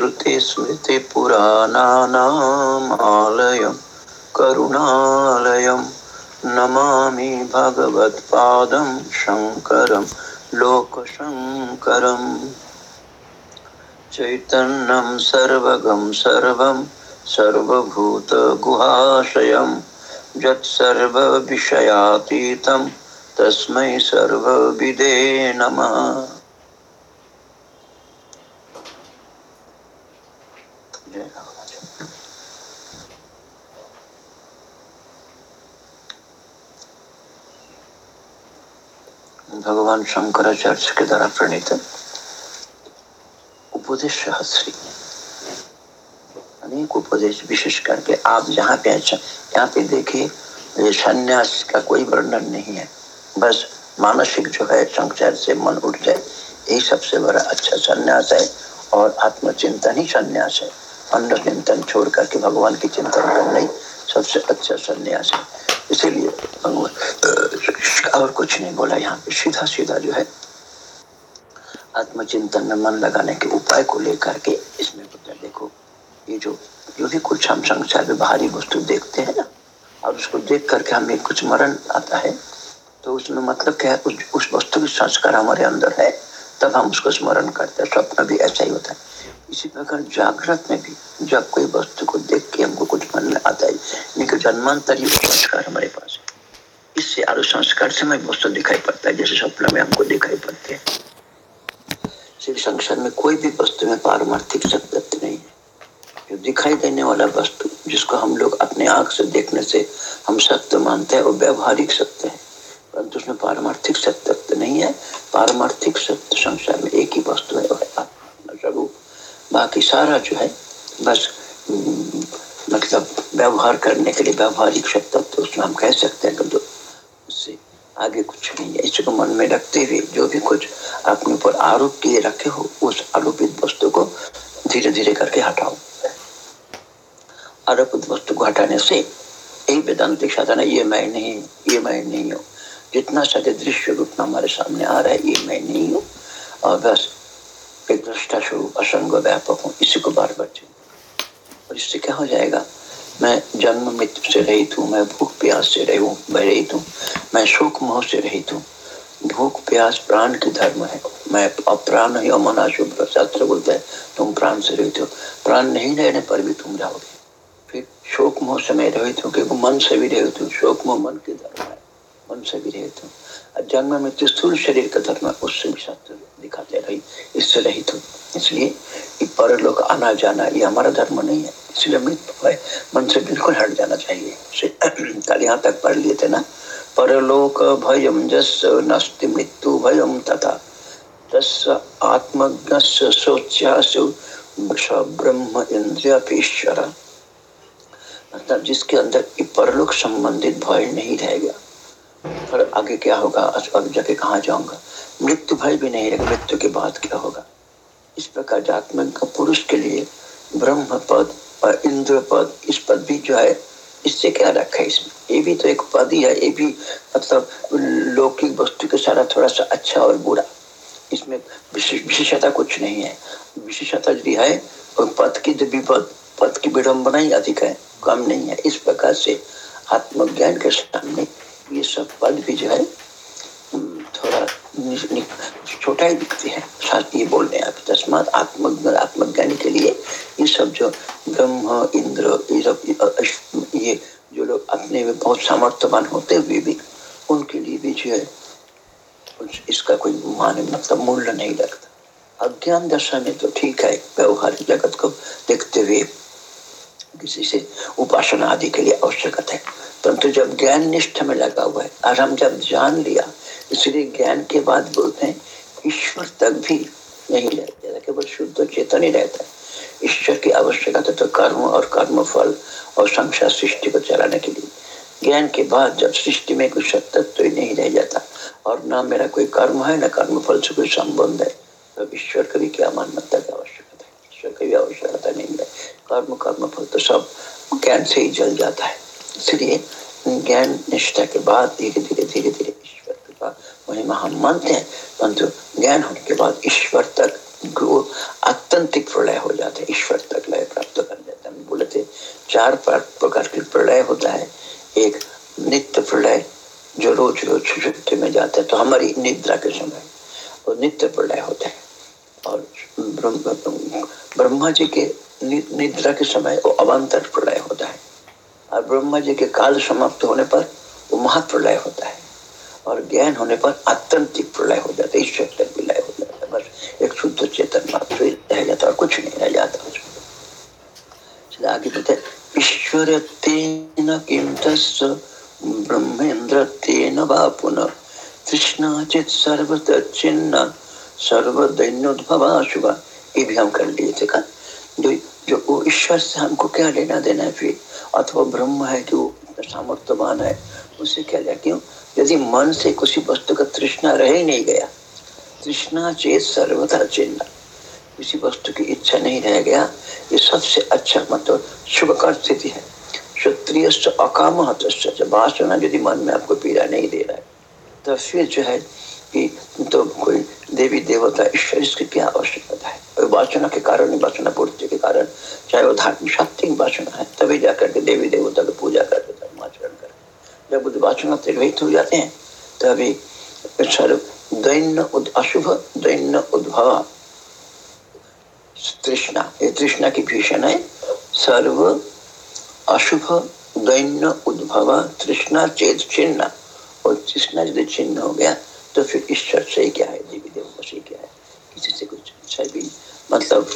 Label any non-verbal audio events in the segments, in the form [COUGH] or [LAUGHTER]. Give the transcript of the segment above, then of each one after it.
श्रुतिस्मृतिपुराणानामालयं करुणालयं नमामि भगवत्पादं शङ्करं लोकशङ्करम् चैतन्यं सर्वगं सर्वं सर्वभूतगुहाशयं यत्सर्वविषयातीतं तस्मै सर्वविदे नमः भगवान शंकराचार्य के द्वारा प्रणीत। उपदेश सहस्री अनेक उपदेश विशेष करके आप जहाँ पे यहाँ पे देखिए संन्यास का कोई वर्णन नहीं है। बस मानसिक जो है संचार से मन उठ जाए, यही सबसे बड़ा अच्छा संन्यास है। और आत्मचिंतन ही संन्यास है। अन्न चिंतन छोड़ करके भगवान की चिंतन करना ही सबसे अच्छा संन्यास है। इसीलिए भगवान और कुछ नहीं बोला यहाँ पे सीधा सीधा जो है आत्मचिंतन में मन लगाने के उपाय को लेकर के इसमें बता देखो ये जो जो भी कुछ हम संसार में बाहरी वस्तु देखते हैं ना और उसको देख करके हमें कुछ मरण आता है तो उसमें मतलब क्या है उस, वस्तु की संस्कार हमारे अंदर है तब हम उसको स्मरण करते हैं स्वप्न भी ऐसा ही होता है। इसी प्रकार जागृत में भी जब कोई वस्तु को देख के हमको कुछ मन में आता है लेकिन जन्मांतरी संस्कार हमारे पास इससे आलू संस्कार से हमें वस्तु दिखाई पड़ता है, जैसे स्वप्न में हमको दिखाई पड़ते हैं। श्री संसार में कोई भी वस्तु में पारमार्थिक सत्य नहीं है। जो दिखाई देने वाला वस्तु, जिसको हम लोग अपने आँख से देखने से हम सत्य मानते हैं, वो व्यवहारिक सत्य है। परंतु उसमें पारमार्थिक सत्य नहीं है। पारमार्थिक सत्य संसार में एक ही वस्तु है स्वरूप। बाकी सारा जो है, बस मतलब व्यवहार करने के लिए व्यवहारिक सत्य तो उसमें हम कह सकते हैं कि आगे कुछ नहीं है। इसको मन में रखते हुए जो भी कुछ अपने ऊपर आरोप किए रखे हो, उस आरोपित वस्तु को धीरे धीरे करके हटाओ। आरोपित वस्तु को हटाने से यही वेदांतिक साधना ये मैं नहीं, ये मैं नहीं हूँ। जितना सारे दृश्य रूप में हमारे सामने आ रहा है, ये मैं नहीं हूँ। और बस, एक दृष्टा स्वरूप, असंग, व्यापक हूँ। इसी को बार बार और इससे क्या हो जाएगा? मैं जन्म मृत्यु से रहित हूँ, मैं भूख प्यास से रही हूँ, मैं रहित हूँ। मैं शोक मोह से रहित हूँ। भूख, प्यास, प्राण के धर्म है। मैं अप्राण ही अमना शुभ शास्त्र बोलते हैं, तुम प्राण से रहित हो। प्राण नहीं रहने पर भी तुम जाओगे फिर शोक मोह से मैं रहित हूँ, क्योंकि मन से भी रहित हूँ। शोक मोह मन के धर्म है। मन से भी रहित हूँ जन्म में स्थूल शरीर का धर्म उससे भी शास्त्र दिखाते रही। इससे रहित हूँ। इसलिए पर लोग आना जाना, ये हमारा धर्म नहीं है। इसलिए मृत्यु मन से बिल्कुल हट जाना चाहिए। [CLEARS THROAT] कल यहाँ तक पढ़ लिए थे ना? परलोक भयम जस नस्ति मृत्यु भयम तथा। तस् आत्मज्ञ सोच्यासु ब्रह्म इंद्रिया मतलब जिसके अंदर परलोक संबंधित भय नहीं रहेगा पर आगे क्या होगा? अब जाके कहा जाऊँगा? मृत्यु भय भी नहीं रहेगा मृत्यु के बाद क्या होगा? इस प्रकार जातमन का पुरुष के लिए ब्रह्म पद और इंद्र पद इस पद भी जो है, इससे क्या रखा है इसमें? ये भी तो एक पद ही है, ये भी मतलब लौकिक वस्तु के सारा थोड़ा सा अच्छा और बुरा। इसमें विशेषता कुछ नहीं है। विशेषता यदि है, और पद की जो विपद पद की विडम्बना ही अधिक है, कम नहीं है। इस प्रकार से आत्मज्ञान के सामने ये सब पद भी जो है थोड़ा छोटा ही दिखते हैं। साथ ये बोल रहे हैं तस्मात आत्म आत्मज्ञानी के लिए ये सब जो ब्रह्म, इंद्र, ये सब, ये जो लोग अपने में बहुत सामर्थ्यवान होते हुए भी, उनके लिए भी जो है इसका कोई मान मतलब मूल्य नहीं लगता। अज्ञान दशा में तो ठीक है व्यवहारिक जगत को देखते हुए किसी से उपासना आदि के लिए आवश्यकता है। परंतु तो जब ज्ञान निष्ठ में लगा हुआ है, और हम जब जान लिया, इसलिए ज्ञान के बाद बोलते हैं, ईश्वर तक भी नहीं रहता केवल शुद्ध चेतन ही रहता है। ईश्वर की आवश्यकता तो कर्म और कर्म फल और संसार सृष्टि को चलाने के लिए। ज्ञान के बाद जब सृष्टि में कोई सत्य तो नहीं रह जाता, और ना मेरा कोई कर्म है, ना कर्म फल से कोई संबंध है तो ईश्वर का भी क्या मान्यता की आवश्यकता है? ईश्वर की भी आवश्यकता नहीं है। कर्म कर्म फल तो सब ज्ञान से ही जल जाता है। इसलिए ज्ञान निष्ठा के बाद धीरे धीरे धीरे धीरे ईश्वर कृपा महिमा हम मानते हैं, परंतु ज्ञान होने के बाद ईश्वर तक आत्यंतिक प्रलय हो जाते हैं। ईश्वर तक लय प्राप्त कर जाते हम बोले थे चार प्रकार के प्रलय होता है। एक नित्य प्रलय, जो रोज रोज सुषुप्ति में जाते हैं तो हमारी निद्रा के समय वो नित्य प्रलय होता है। और ब्रह्मा जी के निद्रा के समय वो अवान्तर प्रलय होता है। और ब्रह्मा जी के काल समाप्त होने पर वो महाप्रलय होता है। और ज्ञान होने पर आतंतिक प्रलय हो जाता है, ईश्वर तक विलय हो जाता है। बस एक शुद्ध चेतन मात्र रह जाता और कुछ नहीं रह जाता। उसमें आगे बोलते ईश्वर तेन ब्रह्मेन्द्र तेन ये भी हम कर लिए थे का जो जो ईश्वर से हमको क्या लेना देना है फिर? अथवा ब्रह्म है वो सामर्थ्यवान है उससे क्या लिया क्यों यदि मन से किसी वस्तु का तृष्णा रह ही नहीं गया, तृष्णा चेत सर्वथा चिन्ह किसी वस्तु की इच्छा नहीं रह गया, ये सबसे अच्छा मतलब शुभ कर स्थिति है। क्षत्रिय अकाम वासना यदि मन में आपको पीड़ा नहीं दे रहा है तो फिर जो है कि तो कोई देवी देवता ईश्वर इसकी क्या आवश्यकता है? वासना के कारण, वासना पूर्ति के कारण, चाहे वो धार्मिक सात्विक वासना है, तभी के देवी देवता की पूजा करते धर्माचरण करते जब वासना से हो जाते हैं तभी सर्व दैन्य अशुभ, दैन्य उद्भव। तृष्णा, ये तृष्णा की भीषण है। सर्व अशुभ, दैन्य उद्भव, तृष्णा चेत चिन्ह और तृष्णा यदि चिन्ह हो गया तो फिर ईश्वर से क्या है? देवी देव से क्या है? किसी से कुछ अच्छा भी मतलब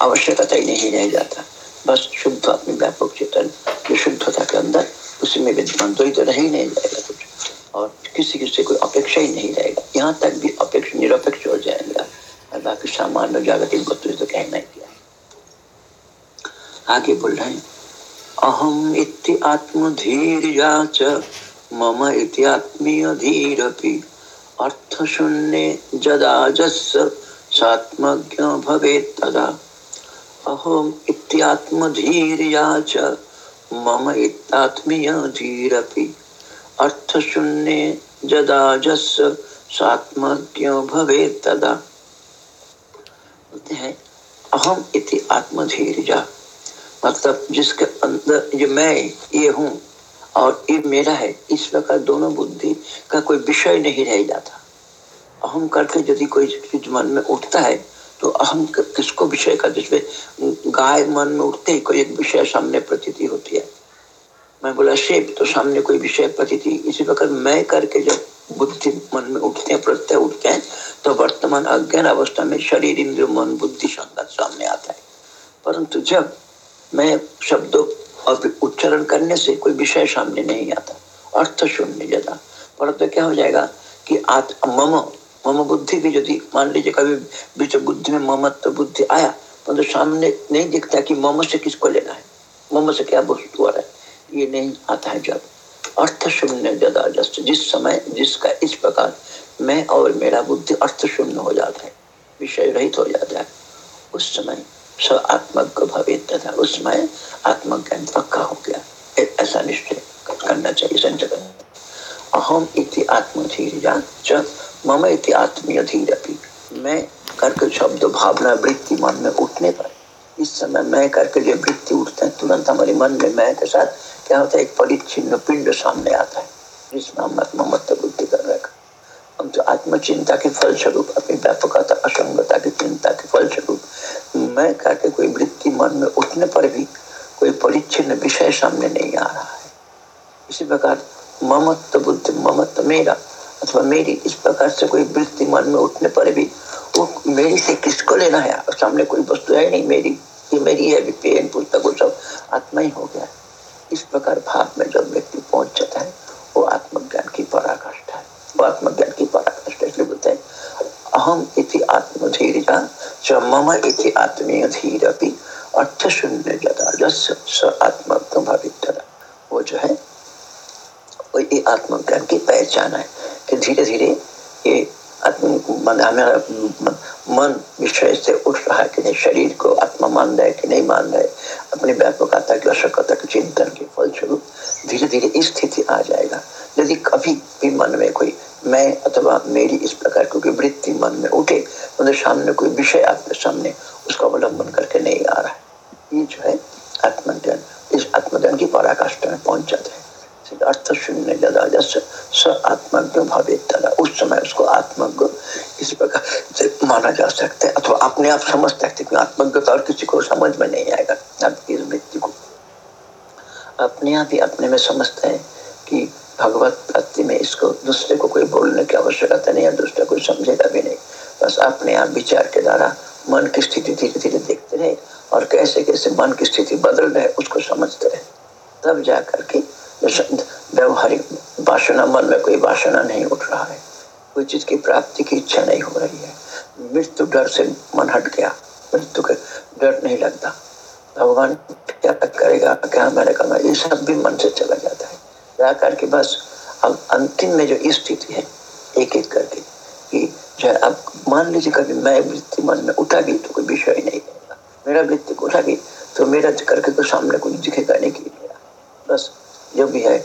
आवश्यकता ही नहीं रह जाता। बस शुद्ध अपने व्यापक चेतन, जो शुद्धता के अंदर उसमें विद्यमान तो तो रह ही नहीं जाएगा कुछ। और किसी किसी कोई अपेक्षा ही नहीं रहेगा। यहाँ तक भी अपेक्षा, निरपेक्ष हो जाएगा। और बाकी सामान्य जागतिक वस्तु तो कहना ही किया। आगे बोल रहे हैं अहम इति आत्मधीर्या च मम इति आत्मीयधीरपि अर्थशून्ये जदा जस्य सात्मज्ञ भवेत् तदा। अहम इति आत्मधीर्या च। मम जदा भवेत् तदा। हैं, अहम इति मतलब जिसके अंदर ये मैं, ये हूँ, और ये मेरा है, इस प्रकार दोनों बुद्धि का कोई विषय नहीं रह जाता। अहम करके यदि कोई चीज़ मन में उठता है तो अहम किसको विषय का जिसमें गाय मन में उठते ही कोई एक विषय सामने प्रतीति होती है। मैं बोला शेप तो सामने कोई विषय प्रतीति। इसी प्रकार मैं करके जब बुद्धि मन में उठते हैं, प्रत्यय उठते हैं तो वर्तमान अज्ञान अवस्था में शरीर इंद्र मन, बुद्धि, संगत सामने आता है। परंतु जब मैं शब्दों और उच्चारण करने से कोई विषय सामने नहीं आता, अर्थ शून्य ज़्यादा परंतु क्या हो जाएगा कि आत मम बुद्धि भी यदि मान लीजिए कभी बीच बुद्धि में ममत्व बुद्धि आया परंतु तो सामने नहीं दिखता कि मम से किसको लेना है, मम से क्या वस्तु आ रहा है, ये नहीं आता है जब। अर्थ शून्य ज़्यादा जस्ट जिस समय, जिसका इस प्रकार मैं और मेरा बुद्धि अर्थ शून्य हो जाता है, विषय रहित हो जाता है, उस समय स आत्मज्ञ भवे तथा समय आत्मज्ञान पक्का हो गया। ऐसा निश्चय करना चाहिए संचय अहम इति आत्मधीर च मम इति आत्मीय धीर मैं करके शब्द भावना वृत्ति मन में उठने पर, इस समय मैं करके जो वृत्ति उठते हैं, तुरंत हमारे मन में मैं के साथ क्या होता है, एक परिच्छिन्न पिंड सामने आता है, जिसमें हम ममत्व बुद्धि कर रहे हम तो आत्मचिंता के फल स्वरूप अपनी व्यापकता, असंगता की चिंता के फलस्वरूप, मैं करके कोई वृत्ति मन में उठने पर भी कोई परिच्छिन्न विषय सामने नहीं आ रहा है। इसी प्रकार ममत्व बुद्धि, ममत्व मेरा अथवा मेरी इस प्रकार से कोई वृत्ति मन में उठने पर भी वो मेरी से किसको लेना है? सामने कोई वस्तु है नहीं मेरी। ये मेरी है पेन, पुस्तक, वो सब। आत्मा ही हो गया इस प्रकार भाव में जब व्यक्ति पहुँच जाता है, वो आत्मज्ञान की पराकाष्ठा है। वो आत्मज्ञान की पराकाष्ठा इसलिए बोलते हैं, अहम इति आत्मधीर्या च मम इति आत्मीय धीर अपनी अर्थ शून्य जदा जस स आत्मज्ञ भवित वो जो है, वो ये आत्मज्ञान की पहचान है। कि धीरे धीरे ये मन हमारा मन विषय से उठ रहा है कि नहीं, शरीर को आत्मा मान रहा है कि नहीं मान रहा है, अपनी व्यापकता की अशक्ता के चिंतन के फलस्वरूप धीरे धीरे स्थिति आ जाएगा। यदि कभी भी मन में कोई मैं अथवा मेरी इस प्रकार की वृत्ति मन में उठे मतलब सामने कोई विषय आपके सामने उसका अवलंबन करके नहीं आ रहा है। ये जो है आत्मज्ञान। इस आत्मज्ञान की पराकाष्ठा में पहुँच जाते हैं। अर्थ शून्य जदा स आत्मज्ञ भवे उस समय उसको आत्मज्ञ इस प्रकार से माना जा सकता है अथवा अपने आप समझ सकते आत्मज्ञ तो और किसी को समझ में नहीं आएगा आपकी इस वृत्ति को अपने आप ही अपने में समझते हैं कि भगवत प्राप्ति में इसको दूसरे को कोई बोलने की आवश्यकता नहीं है दूसरे को समझेगा भी नहीं बस अपने आप विचार के द्वारा मन की स्थिति धीरे धीरे देखते रहे और कैसे कैसे मन की स्थिति बदल रहे उसको समझते रहे तब जा करके व्यवहारिक वासना, मन में कोई वासना नहीं उठ रहा है। कोई चीज़ की प्राप्ति की इच्छा नहीं हो रही है। मृत्यु डर से मन हट गया। मृत्यु के डर नहीं लगता। भगवान क्या तक करेगा, क्या मैंने कहा, ये सब भी मन से चला जाता है। जा करके बस अब अंतिम में जो स्थिति है एक एक करके, कि जो अब मान लीजिए कभी मैं वृत्ति मन में उठा गई तो कोई विषय नहीं रहेगा मेरा वृत्ति उठा गई तो मेरा करके तो सामने कुछ दिखेगा नहीं कि बस जो भी है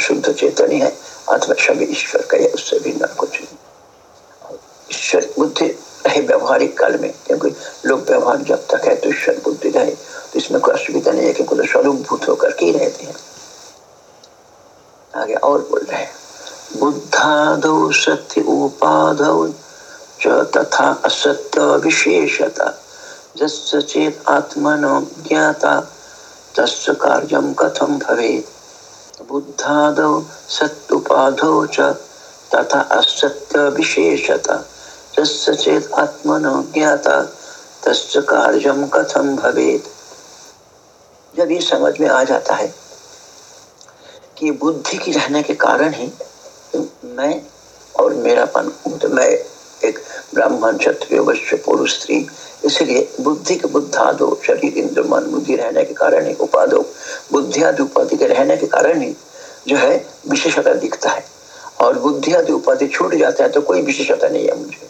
शुद्ध चेतनी है अथवा सभी ईश्वर का है उससे भिन्न कुछ नहीं। ईश्वर बुद्धि रहे व्यवहारिक काल में, क्योंकि लोग व्यवहार जब तक है तो ईश्वर बुद्धि रहे। तो इसमें कोई असुविधा नहीं है, क्योंकि तो स्वरूप भूत होकर के ही रहते हैं। आगे और बोल रहे हैं। बुद्धादौ सत्य उपाधौ तथा असत्य विशेषता। जस्य चेत आत्मनो ज्ञाता कार्यम कथम भवेत्? बुद्धादौ सत्युपाधौ च तथा असत्य विशेषता तस्य चेत आत्मनो ज्ञाता, तस्य कथम भवेत? जब ये समझ में आ जाता है कि बुद्धि की रहने के कारण ही मैं और मेरापन, मैं एक ब्राह्मण क्षत्रिय वश्य पुरुष स्त्री। इसलिए बुद्धि के बुद्धादो, शरीर इंद्र मन, बुद्धि रहने के कारण ही, उपादो बुद्धि आदि उपाधि के रहने के कारण ही जो है, विशेषता दिखता है। और बुद्धि आदि उपाधि छूट जाता है तो कोई विशेषता नहीं है मुझे।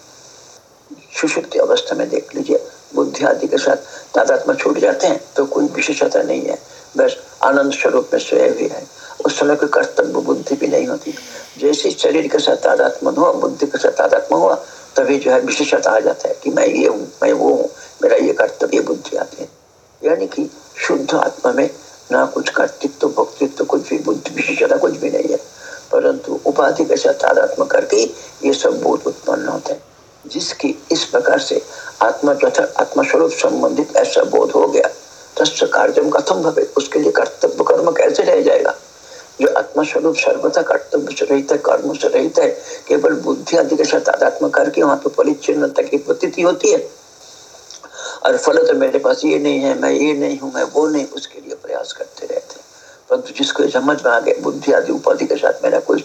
सुषुप्ति अवस्था में देख लीजिए बुद्धि आदि के साथ तादात्मा छूट जाते हैं तो कोई विशेषता नहीं है। बस आनंद स्वरूप में स्वयं भी है। उस समय कोई कर्तव्य बुद्धि भी नहीं होती। जैसे शरीर के साथ तादात्मा हुआ, बुद्धि के साथ तादात्मा हुआ, तभी जो है विशेषता आ जाता है कि मैं ये हूँ, मैं वो हूँ, मेरा ये कर्तव्य बुद्धि आती है। यानी कि शुद्ध आत्मा में ना कुछ कर्तृत्व, भक्तित्व, कुछ भी बुद्धि, विशेषता कुछ भी नहीं है। परंतु उपाधि के साथ आध्यात्म करके ये सब बोध उत्पन्न होते हैं। जिसकी इस प्रकार से आत्मा तथा आत्मा स्वरूप संबंधित ऐसा बोध हो गया, तस्य कार्यम कथम भवे, उसके लिए कर्तव्य कर्म कैसे रह जाएगा? जो आत्मा स्वरूप सर्वथा कर्तव्य से रहित है कर्म से रहित है। केवल बुद्धि आदि के साथ आध्यात्म करके वहाँ पर परिचिन्नता की प्रती होती है। और फल तो मेरे पास ये नहीं है, मैं ये नहीं हूँ, मैं वो नहीं, उसके लिए प्रयास करते रहते परंतु जिसको समझ में आ गए बुद्धि आदि उपाधि के साथ मेरा कोई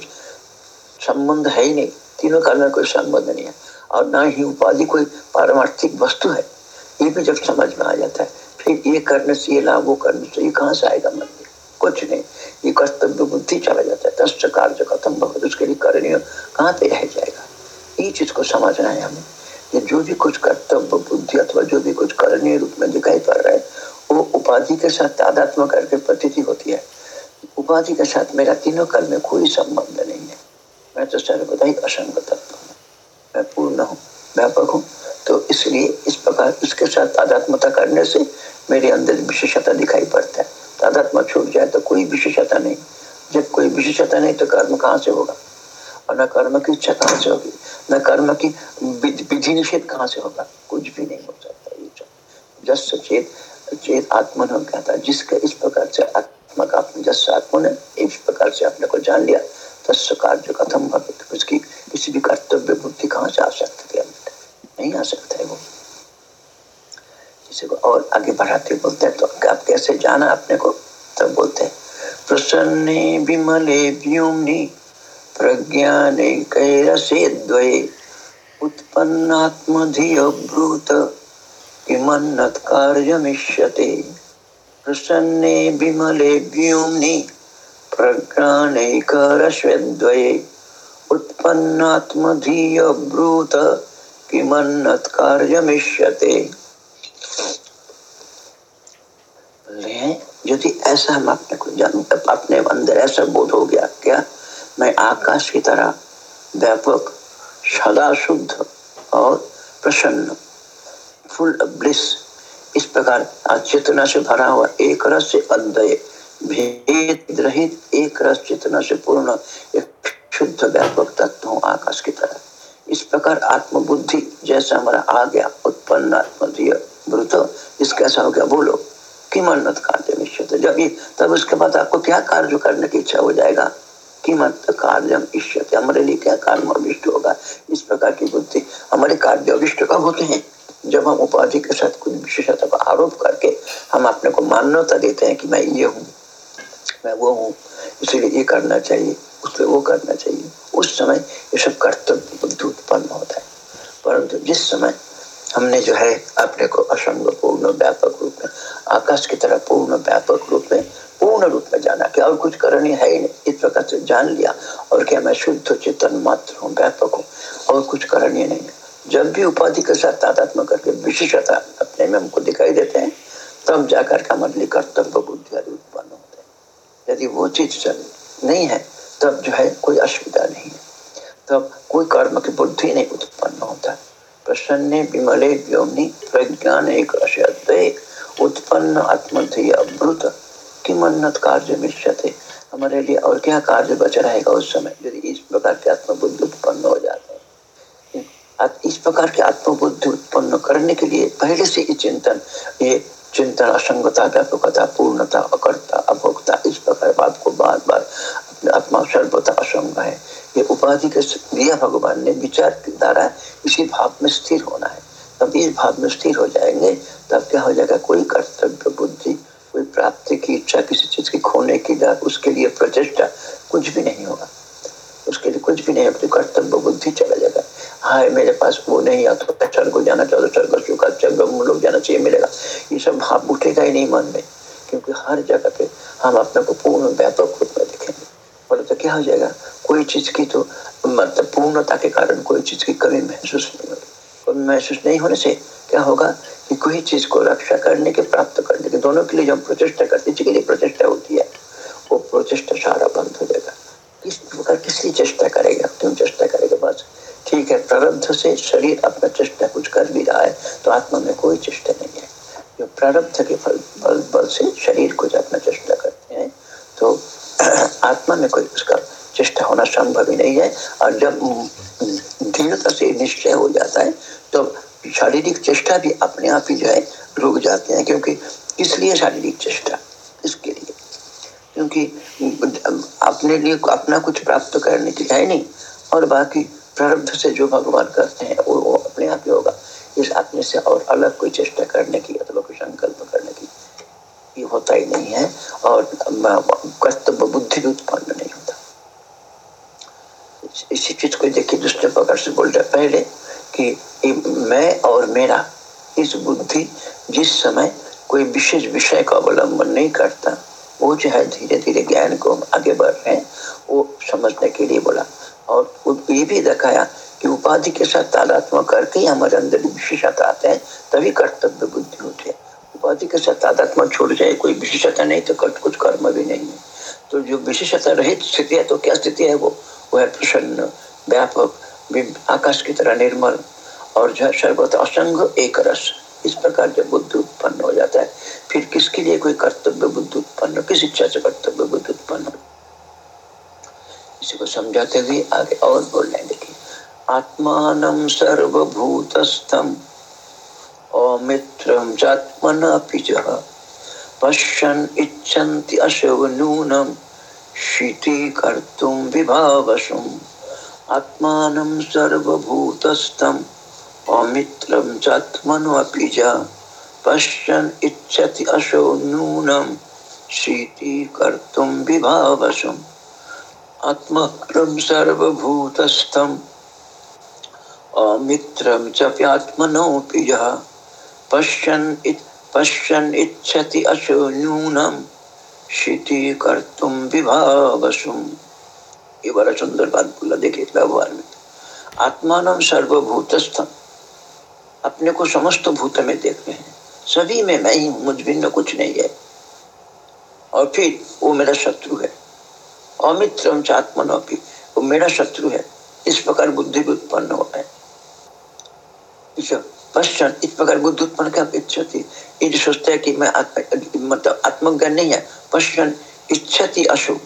संबंध है ही नहीं। तीनों काल में कोई संबंध नहीं है। और ना ही उपाधि कोई पारमार्थिक वस्तु है। ये भी जब समझ में आ जाता है, फिर ये करने से ये लाभ, वो करने से ये कहाँ से आएगा? मन कुछ नहीं। ये कर्तव्य बुद्धि चला जाता है। दस कार्य खत्म भगवत उसके लिए करणीय कहाँ पे रह जाएगा? ये चीज़ को समझना है हमें। ये जो भी कुछ कर्तव्य बुद्धि अथवा जो भी कुछ करणीय रूप में दिखाई पड़ रहा है, वो उपाधि के साथ तादात्म करके प्रतीति होती है। उपाधि के साथ मेरा तीनों कल में कोई संबंध नहीं है। मैं तो सर्वदा ही असंग तत्व हूँ। मैं पूर्ण हूँ, व्यापक हूँ। तो इसलिए इस प्रकार इसके साथ तादात्मता करने से मेरे अंदर विशेषता दिखाई पड़ता है। तादात्मा छूट जाए तो कोई विशेषता नहीं। जब कोई विशेषता नहीं तो कर्म कहाँ से होगा? और न कर्म की इच्छा कहाँ से होगी? न कर्म की विधि निषेध कहाँ से होगा? कुछ भी नहीं हो सकता ये जस चेत चेत आत्मन हो गया था जिसका इस प्रकार से आत्मा का अपने जस आत्मा ने इस प्रकार से अपने को जान लिया, तस् कार्य कथम भवित। उसकी किसी भी कर्तव्य बुद्धि कहाँ से आ सकती है? नहीं आ सकता है वो। किसी को और आगे बढ़ाते बोलते हैं तो आप कैसे जाना अपने को? तब बोलते हैं, प्रसन्ने विमले व्योमनी प्रज्ञानैकैरसे द्वये उत्पन्नात्मधियब्रूत किमन्नत् कार्यमिष्यते। प्रसन्ने विमले कार्यमिष्यते। यदि ऐसा हम अपने को जन्म अपने अंदर ऐसा बोध हो गया, क्या मैं आकाश की तरह व्यापक, सदा शुद्ध और प्रसन्न फुल ब्लिस इस प्रकार चेतना से भरा हुआ एक रस से भेद रहित एक रस चेतना से पूर्ण, एक शुद्ध, व्यापक तत्व आकाश की तरह। इस प्रकार आत्मबुद्धि जैसा हमारा आ गया उत्पन्न इसका ऐसा हो गया, बोलो। कि मन्नत कार्य निश्चित? जब ये, तब उसके बाद आपको क्या कार्य करने की इच्छा हो जाएगा? हमारे लिए क्या कार्य अभिष्ट होगा? इस प्रकार की बुद्धि हमारे कार्य अभिष्ट कब होते हैं? जब हम उपाधि के साथ कुछ विशेषता का आरोप करके हम अपने को मान्यता देते हैं कि मैं ये हूँ, मैं वो हूँ, इसलिए ये करना चाहिए। उससे वो करना चाहिए। उस समय ये सब कर्तव्य बुद्धि उत्पन्न होता है। परंतु जिस समय हमने जो है अपने को असंग पूर्ण व्यापक रूप में, आकाश की तरह पूर्ण व्यापक रूप में, पूर्ण रूप में जाना, कि और कुछ करनी है ही नहीं। इस प्रकार से जान लिया और क्या मैं शुद्ध, चेतन, मात्र हूँ, व्यापक हूँ, और कुछ करनी नहीं। है जब भी उपाधि के साथ तादात्म करके विशेषता अपने में हमको दिखाई देते हैं, तब जाकर का मतलब कर्तव्य बुद्धि उत्पन्न होते हैं। यदि वो चीज़ नहीं है तब जो है कोई असुविधा नहीं तब कोई कर्म की बुद्धि नहीं उत्पन्न होता। प्रसन्न विमले व्योमनी प्रज्ञान एक उत्पन्न आत्मधेय अमृत। की मन्नत कार्य मिश्रते हमारे लिए और क्या कार्य बच रहेगा उस समय? यदि इस प्रकार के आत्मबुद्धि उत्पन्न हो जाते हैं। इस प्रकार के आत्मबुद्धि उत्पन्न करने के लिए पहले से ही चिंतन, ये चिंतन असंगता व्यापकता पूर्णता अकर्ता अभोक्ता इस प्रकार बात को बार बार आत्मा सर्वता असंग है। ये उपाधि के दिया भगवान ने विचार के द्वारा इसी भाव में स्थिर होना है। तब इस भाव में स्थिर हो जाएँगे, तब क्या हो जाएगा? कोई कर्तव्य बुद्धि, कोई प्राप्ति की इच्छा, किसी चीज़ की खोने की डर उसके लिए प्रचेष्टा कुछ भी नहीं होगा। उसके लिए कुछ भी नहीं अपनी कर्तव्य बुद्धि चला जाएगा। हाँ मेरे पास वो नहीं, या तो स्वर्ग को जाना चाहो तो स्वर्ग सुख अच्छा लोग जाना चाहिए मिलेगा। ये सब भाव उठेगा ही नहीं मन में, क्योंकि हर जगह पे हम अपने को पूर्ण व्यापक रूप में दिखेंगे। बोले तो क्या हो जाएगा? कोई चीज़ की तो मतलब पूर्णता के कारण कोई चीज़ की कमी महसूस नहीं होगी महसूस नहीं होने से क्या होगा कि कोई चीज़ को रक्षा करने के, प्राप्त करने के, दोनों के लिए जब प्रचेष्टा करते जिसके लिए प्रचेष्टा होती है, वो प्रचेष्टा सारा बंद हो जाएगा। किस प्रकार किस लिए चेष्टा करेगा? क्यों चेष्टा करेगा? बस ठीक है प्रारब्ध से शरीर अपना चेष्टा कुछ कर भी रहा है तो आत्मा में कोई चेष्टा नहीं है। जो प्रारब्ध के फल, बल बल से शरीर को जब अपना चेष्टा करते हैं तो [CLEARS THROAT] आत्मा में कोई उसका चेष्टा होना संभव ही नहीं है, और जब दृढ़ता से निश्चय हो जाता है तो शारीरिक चेष्टा भी अपने आप ही जो है रुक जाते हैं, क्योंकि इसलिए शारीरिक चेष्टा इसके लिए। क्योंकि अपने लिए अपना कुछ प्राप्त करने के लिए है नहीं, और बाकी प्रारब्ध से जो भगवान करते हैं वो, वो अपने आप ही होगा इस आत्मे से और अलग कोई चेष्टा करने की अथवा कोई संकल्प करने की ये होता ही नहीं है और कर्तव्य बुद्धि भी उत्पन्न नहीं होता इसी चीज़ को देखिए दूसरे प्रकार से बोल रहे पहले कि मैं और मेरा इस बुद्धि जिस समय कोई विशेष विषय का अवलंबन नहीं करता वो जो है धीरे धीरे ज्ञान को आगे बढ़ रहे हैं वो समझने के लिए बोला और ये भी दिखाया कि उपाधि के साथ तादात्म करके ही हमारे अंदर विशेषता आते हैं, तभी कर्तव्य बुद्धि होती है उपाधि के साथ तादात्म छोड़ जाए, कोई विशेषता नहीं तो कुछ कर्म भी नहीं है। तो जो विशेषता रहित स्थिति है तो क्या स्थिति है वो? वो है प्रसन्न, व्यापक आकाश की तरह निर्मल और जो सर्वत असंग, एक रस। इस प्रकार जब बुद्धि उत्पन्न हो जाता है, फिर किसके लिए कोई कर्तव्य बुद्धि उत्पन्न, किस इच्छा से कर्तव्य बुद्धि उत्पन्न इसी को समझाते हुए आगे और बोल रहे देखिए आत्मान सर्वभूतस्थम अमित्रम चात्मनापि पश्यन् इच्छन्ति अशव नूनम शीतीकर्तुं विभावसुम् आत्मानं सर्वभूतस्थम् अमित्रं इच्छति अशो आत्मक्रम सर्वभूतस्थम्। अमित्रं च प्यात्मनोऽपि यः पश्यन् पश्यन् इच्छति अशो न्यूनम् शीति कर्तुम विभावसुम। ये बड़ा सुंदर बात बोला, देखिए भगवान में आत्मान सर्वभूतस्थम। अपने को समस्त भूत में देखते हैं। सभी में मैं ही, मुझ भिन्न कुछ नहीं है। और फिर वो मेरा शत्रु है। अमित्रम चात्मनो भी वो मेरा शत्रु है। इस प्रकार बुद्धि भी उत्पन्न हो है पश्चात इस प्रकार बुद्धि उत्पन्न क्या इच्छा थी। ये सोचता है कि मैं मतलब आत्मज्ञान नहीं है, पश्चात इच्छा थी अशुभ।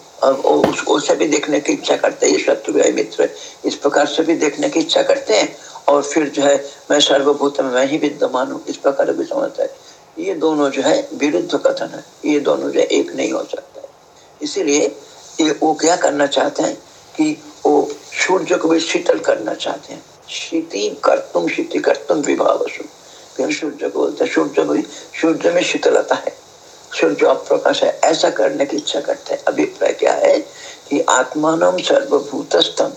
भी देखने की इच्छा करते हैं। ये शत्रु है मित्र इस प्रकार से भी देखने की इच्छा करते हैं। और फिर जो है, मैं सर्वभूत में मैं ही विद्यमान हूँ। इस प्रकार भी समझता है। ये दोनों जो है, विरुद्ध कथन है। ये दोनों जो है, एक नहीं हो सकता है। इसीलिए ये वो क्या करना चाहते हैं कि वो सूर्य को भी शीतल करना चाहते हैं। शीति कर तुम, शीति कर तुम, विभाव फिर सूर्य को बोलते सूर्य भी सूर्य में शीतलता है। सूर्य अप्रकाश है, ऐसा करने की इच्छा करते हैं। अभिप्राय क्या है कि आत्मान सर्वभूतस्थम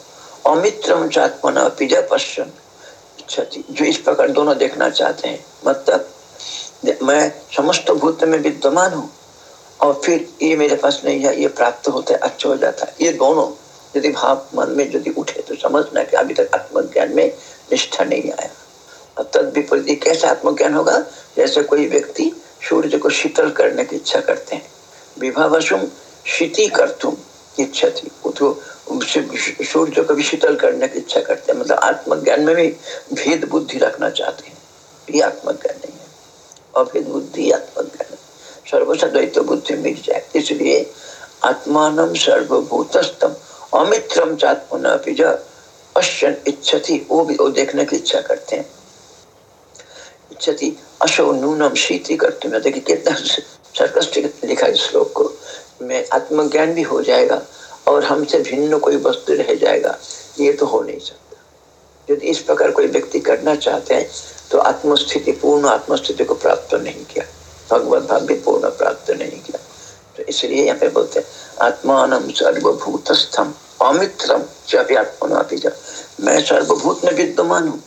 अमित्रम चात्मना पिजा पश्चन क्षति जो इस प्रकार दोनों देखना चाहते हैं मतलब मैं समस्त भूत में विद्यमान हूँ और फिर ये मेरे पास नहीं है, ये प्राप्त होता है अच्छा हो जाता है। ये दोनों यदि भाव मन में यदि उठे तो समझना कि अभी तक आत्मज्ञान में निष्ठा नहीं आया। तद विपरीत कैसे आत्मज्ञान होगा? जैसे कोई व्यक्ति सूर्य को शीतल करने की इच्छा करते हैं। विभावसुम शीति कर तुम इच्छा थी। तो सूर्य को भी शीतल करने की इच्छा करते हैं। मतलब आत्मज्ञान में भी भेद बुद्धि रखना चाहते हैं। ये आत्मज्ञान नहीं है। अभेद बुद्धि आत्मज्ञान सर्वसद्वैत बुद्धि मिल जाए। इसलिए आत्मान सर्वभूतस्तम अमित्रम चात्मना पश्चन इच्छति, वो भी वो देखने की इच्छा करते हैं। इच्छति, अशो नूनम शीति करते। हैं देखिए कितना सर्कस्ट लिखा है श्लोक को। में आत्मज्ञान भी हो जाएगा और हमसे भिन्न कोई वस्तु रह जाएगा। ये तो हो नहीं सकता। यदि इस प्रकार कोई व्यक्ति करना चाहते हैं तो आत्मस्थिति, पूर्ण आत्मस्थिति को प्राप्त नहीं किया। भगवत भाव भी पूर्ण प्राप्त नहीं किया। तो इसलिए यहाँ पे बोलते हैं, आत्मान सर्वभूतस्थम अमित्रम चाहे आत्मा मैं सर्वभूत में विद्यमान हूँ,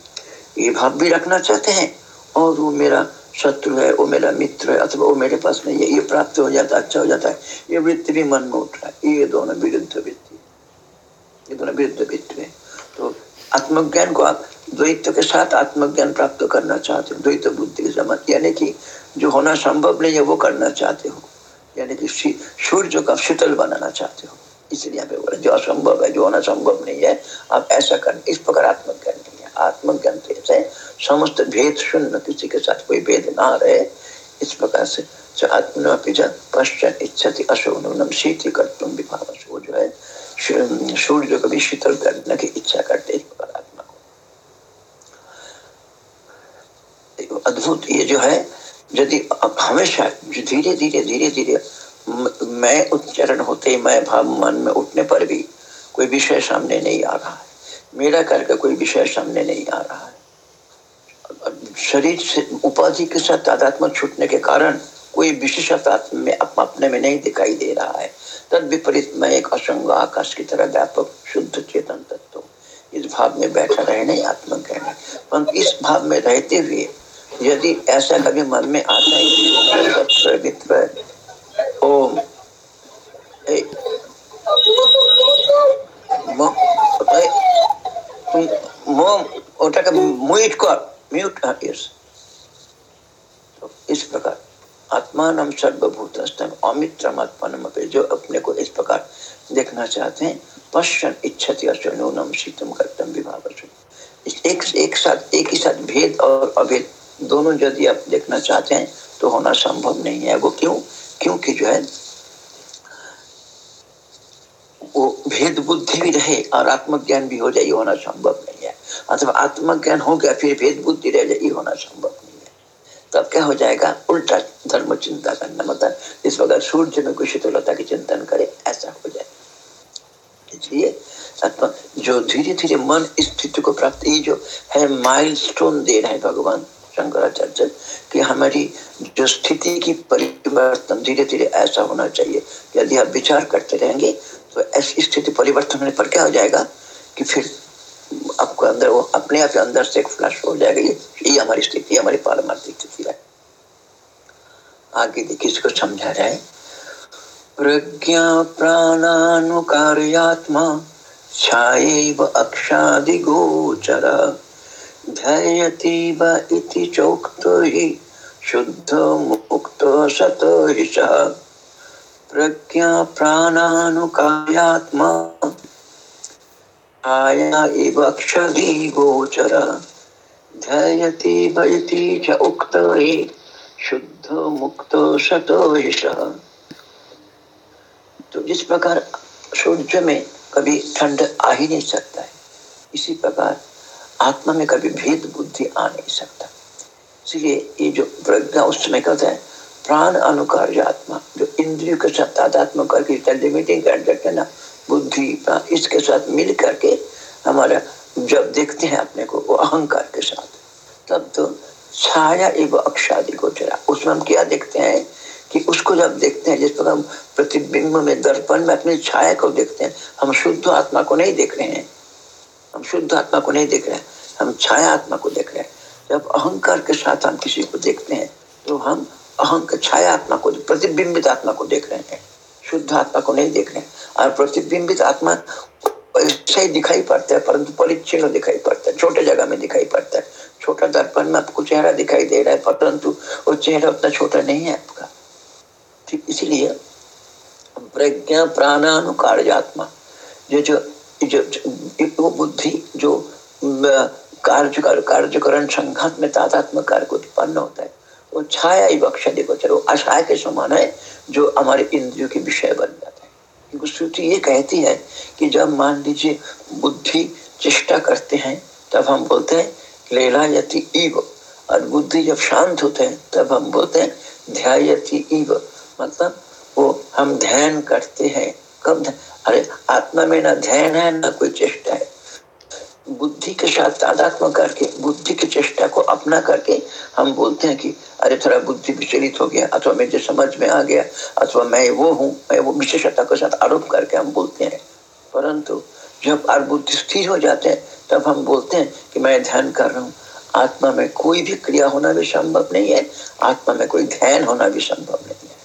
ये भाव भी रखना चाहते हैं, और वो मेरा शत्रु है, वो मेरा मित्र है, अथवा वो मेरे पास नहीं है, ये प्राप्त हो जाता अच्छा हो जाता है। ये वृत्ति भी मन में उठ रहा है, ये दोनों विरुद्ध वृत्ति ये दोनों विरुद्ध वृत्ति है। तो आत्मज्ञान को आप द्वैत के साथ आत्मज्ञान प्राप्त करना चाहते हो, द्वैत बुद्धि के समझ यानी कि जो होना संभव नहीं है, वो करना चाहते हो। यानी कि सूर्य का शीतल बनाना चाहते हो। इसलिए यहाँ पे बोले, जो असंभव है, जो होना संभव नहीं है, आप ऐसा कर, इस प्रकार आत्मज्ञान नहीं है आत्मज्ञान ऐसे समस्त भेद शून्य किसी के साथ कोई भेद ना रहे। इस प्रकार से जो पश्चात इच्छति अशोनम शीति वो जो है सूर्य को भी शीतल करने की इच्छा करते इस प्रकार आत्मा को। अद्भुत ये जो है यदि हमेशा धीरे धीरे धीरे धीरे मैं उच्चारण होते ही मैं भाव मन में उठने पर भी कोई विषय सामने नहीं आ रहा है। मेरा करके कोई विषय सामने नहीं आ रहा है। शरीर से उपाधि के साथ तादात्म छूटने के कारण कोई विशेषता में अपने में नहीं दिखाई दे रहा है। तद विपरीत में एक असंग आकाश की तरह व्यापक शुद्ध चेतन तत्व इस भाव में बैठा रहे नहीं आत्मज्ञानी परंतु इस भाव में रहते हुए यदि ऐसा कभी मन में आता है मित्र ओम मोम ওটাকে মুইট কর म्यूट इस तो इस प्रकार आत्मान सर्वभूत अमित्रम जो अपने को इस प्रकार देखना चाहते हैं पश्चन इच्छति अशनूनम शीतम कर्तम विभाग एक एक साथ एक ही साथ भेद और अभेद दोनों यदि आप देखना चाहते हैं तो होना संभव नहीं है। वो क्यों? क्योंकि जो है, वो भेद बुद्धि भी रहे और आत्मज्ञान भी हो जाए होना संभव नहीं है। अथवा आत्मज्ञान हो गया, फिर भेद बुद्धि रह जाए होना संभव नहीं है। तब क्या हो जाएगा? उल्टा धर्म चिंता करना मतलब इस वक्त सूर्य में कुछ शीतलता की चिंतन करे, ऐसा हो जाए। इसलिए जो धीरे धीरे मन स्थिति को प्राप्त, ये जो है माइल दे रहे हैं भगवान शंकराचार्य, कि हमारी जो स्थिति की परिवर्तन धीरे धीरे ऐसा होना चाहिए। यदि आप विचार करते रहेंगे तो ऐसी स्थिति परिवर्तन होने पर क्या हो जाएगा, कि फिर आपको अंदर वो अपने आप अंदर से फ्लश हो जाएगा, ये हमारी स्थिति हमारी पारमार्थिक स्थिति है। आगे देखिए, इसको समझा जाए प्रज्ञा प्राणानुकार्यात्मा, छायैव अक्षादिगोचर। धैर्यतीव इति चोक्तो हि, शुद्ध मुक्त सत हि प्रज्ञा प्राणानुकार्यात्मा आया एव अक्षरी गोचर। ध्यायति भयति च उक्त शुद्ध मुक्त शतो तो जिस प्रकार सूर्य में कभी ठंड आ ही नहीं सकता है, इसी प्रकार आत्मा में कभी भेद बुद्धि आ नहीं सकता। इसलिए ये जो प्रज्ञा उस समय कहते हैं, प्राण अनुकार आत्मा, जो इंद्रियों के साथ तादात्म करके लिमिटिंग कर देते ना, बुद्धि इसके साथ मिल करके हमारा जब देखते हैं अपने को, वो अहंकार के साथ। तब तो छाया एवं अक्षादी को चला। उसमें हम क्या देखते हैं कि उसको जब देखते हैं, जिस पर हम प्रतिबिंब में, दर्पण में अपनी छाया को देखते हैं, हम शुद्ध आत्मा को नहीं देख रहे हैं। हम शुद्ध आत्मा को नहीं देख रहे हैं, हम छाया आत्मा को देख रहे हैं। जब अहंकार के साथ हम किसी को देखते हैं तो हम अहंकार छाया आत्मा को, प्रतिबिंबित आत्मा को देख रहे हैं। शुद्ध आत्मा को नहीं देख रहे हैं। और प्रतिबिंबित आत्मा ऐसा ही दिखाई पड़ता है, परंतु परिच्छिन्न दिखाई पड़ता है, छोटे जगह में दिखाई पड़ता है। छोटा दर्पण में आपको चेहरा दिखाई दे रहा है, परंतु वो चेहरा उतना छोटा नहीं है आपका। ठीक इसीलिए प्रज्ञा प्राणानुकार आत्मा जो जो जो वो बुद्धि जो कार्य कार्यकरण संघात में तादात्म कार्य को उत्पन्न होता है, वो छाया ही बक्ष देखो, चलो, अछाया के समान है, जो हमारे इंद्रियों के विषय बन जाता है। श्रुति ये कहती है कि जब मान लीजिए बुद्धि चेष्टा करते हैं, तब हम बोलते हैं लेला यति ईव और बुद्धि जब शांत होते हैं, तब हम बोलते हैं, ध्यायति ईव मतलब वो हम ध्यान करते हैं कब अरे, आत्मा में ना ध्यान है, ना कोई चेष्टा है। बुद्धि के साथ तादात्म करके, बुद्धि की चेष्टा को अपना करके हम बोलते हैं कि, अरे, थोड़ा बुद्धि विचलित हो गया, अथवा मुझे समझ में आ गया, अथवा मैं वो हूँ, मैं वो विशेषता के साथ आरोप करके हम बोलते हैं। परंतु जब और बुद्धि स्थिर हो जाते हैं, तब हम बोलते हैं कि मैं ध्यान कर रहा हूँ। आत्मा में कोई भी क्रिया होना भी संभव नहीं है, आत्मा में कोई ध्यान होना भी संभव नहीं है।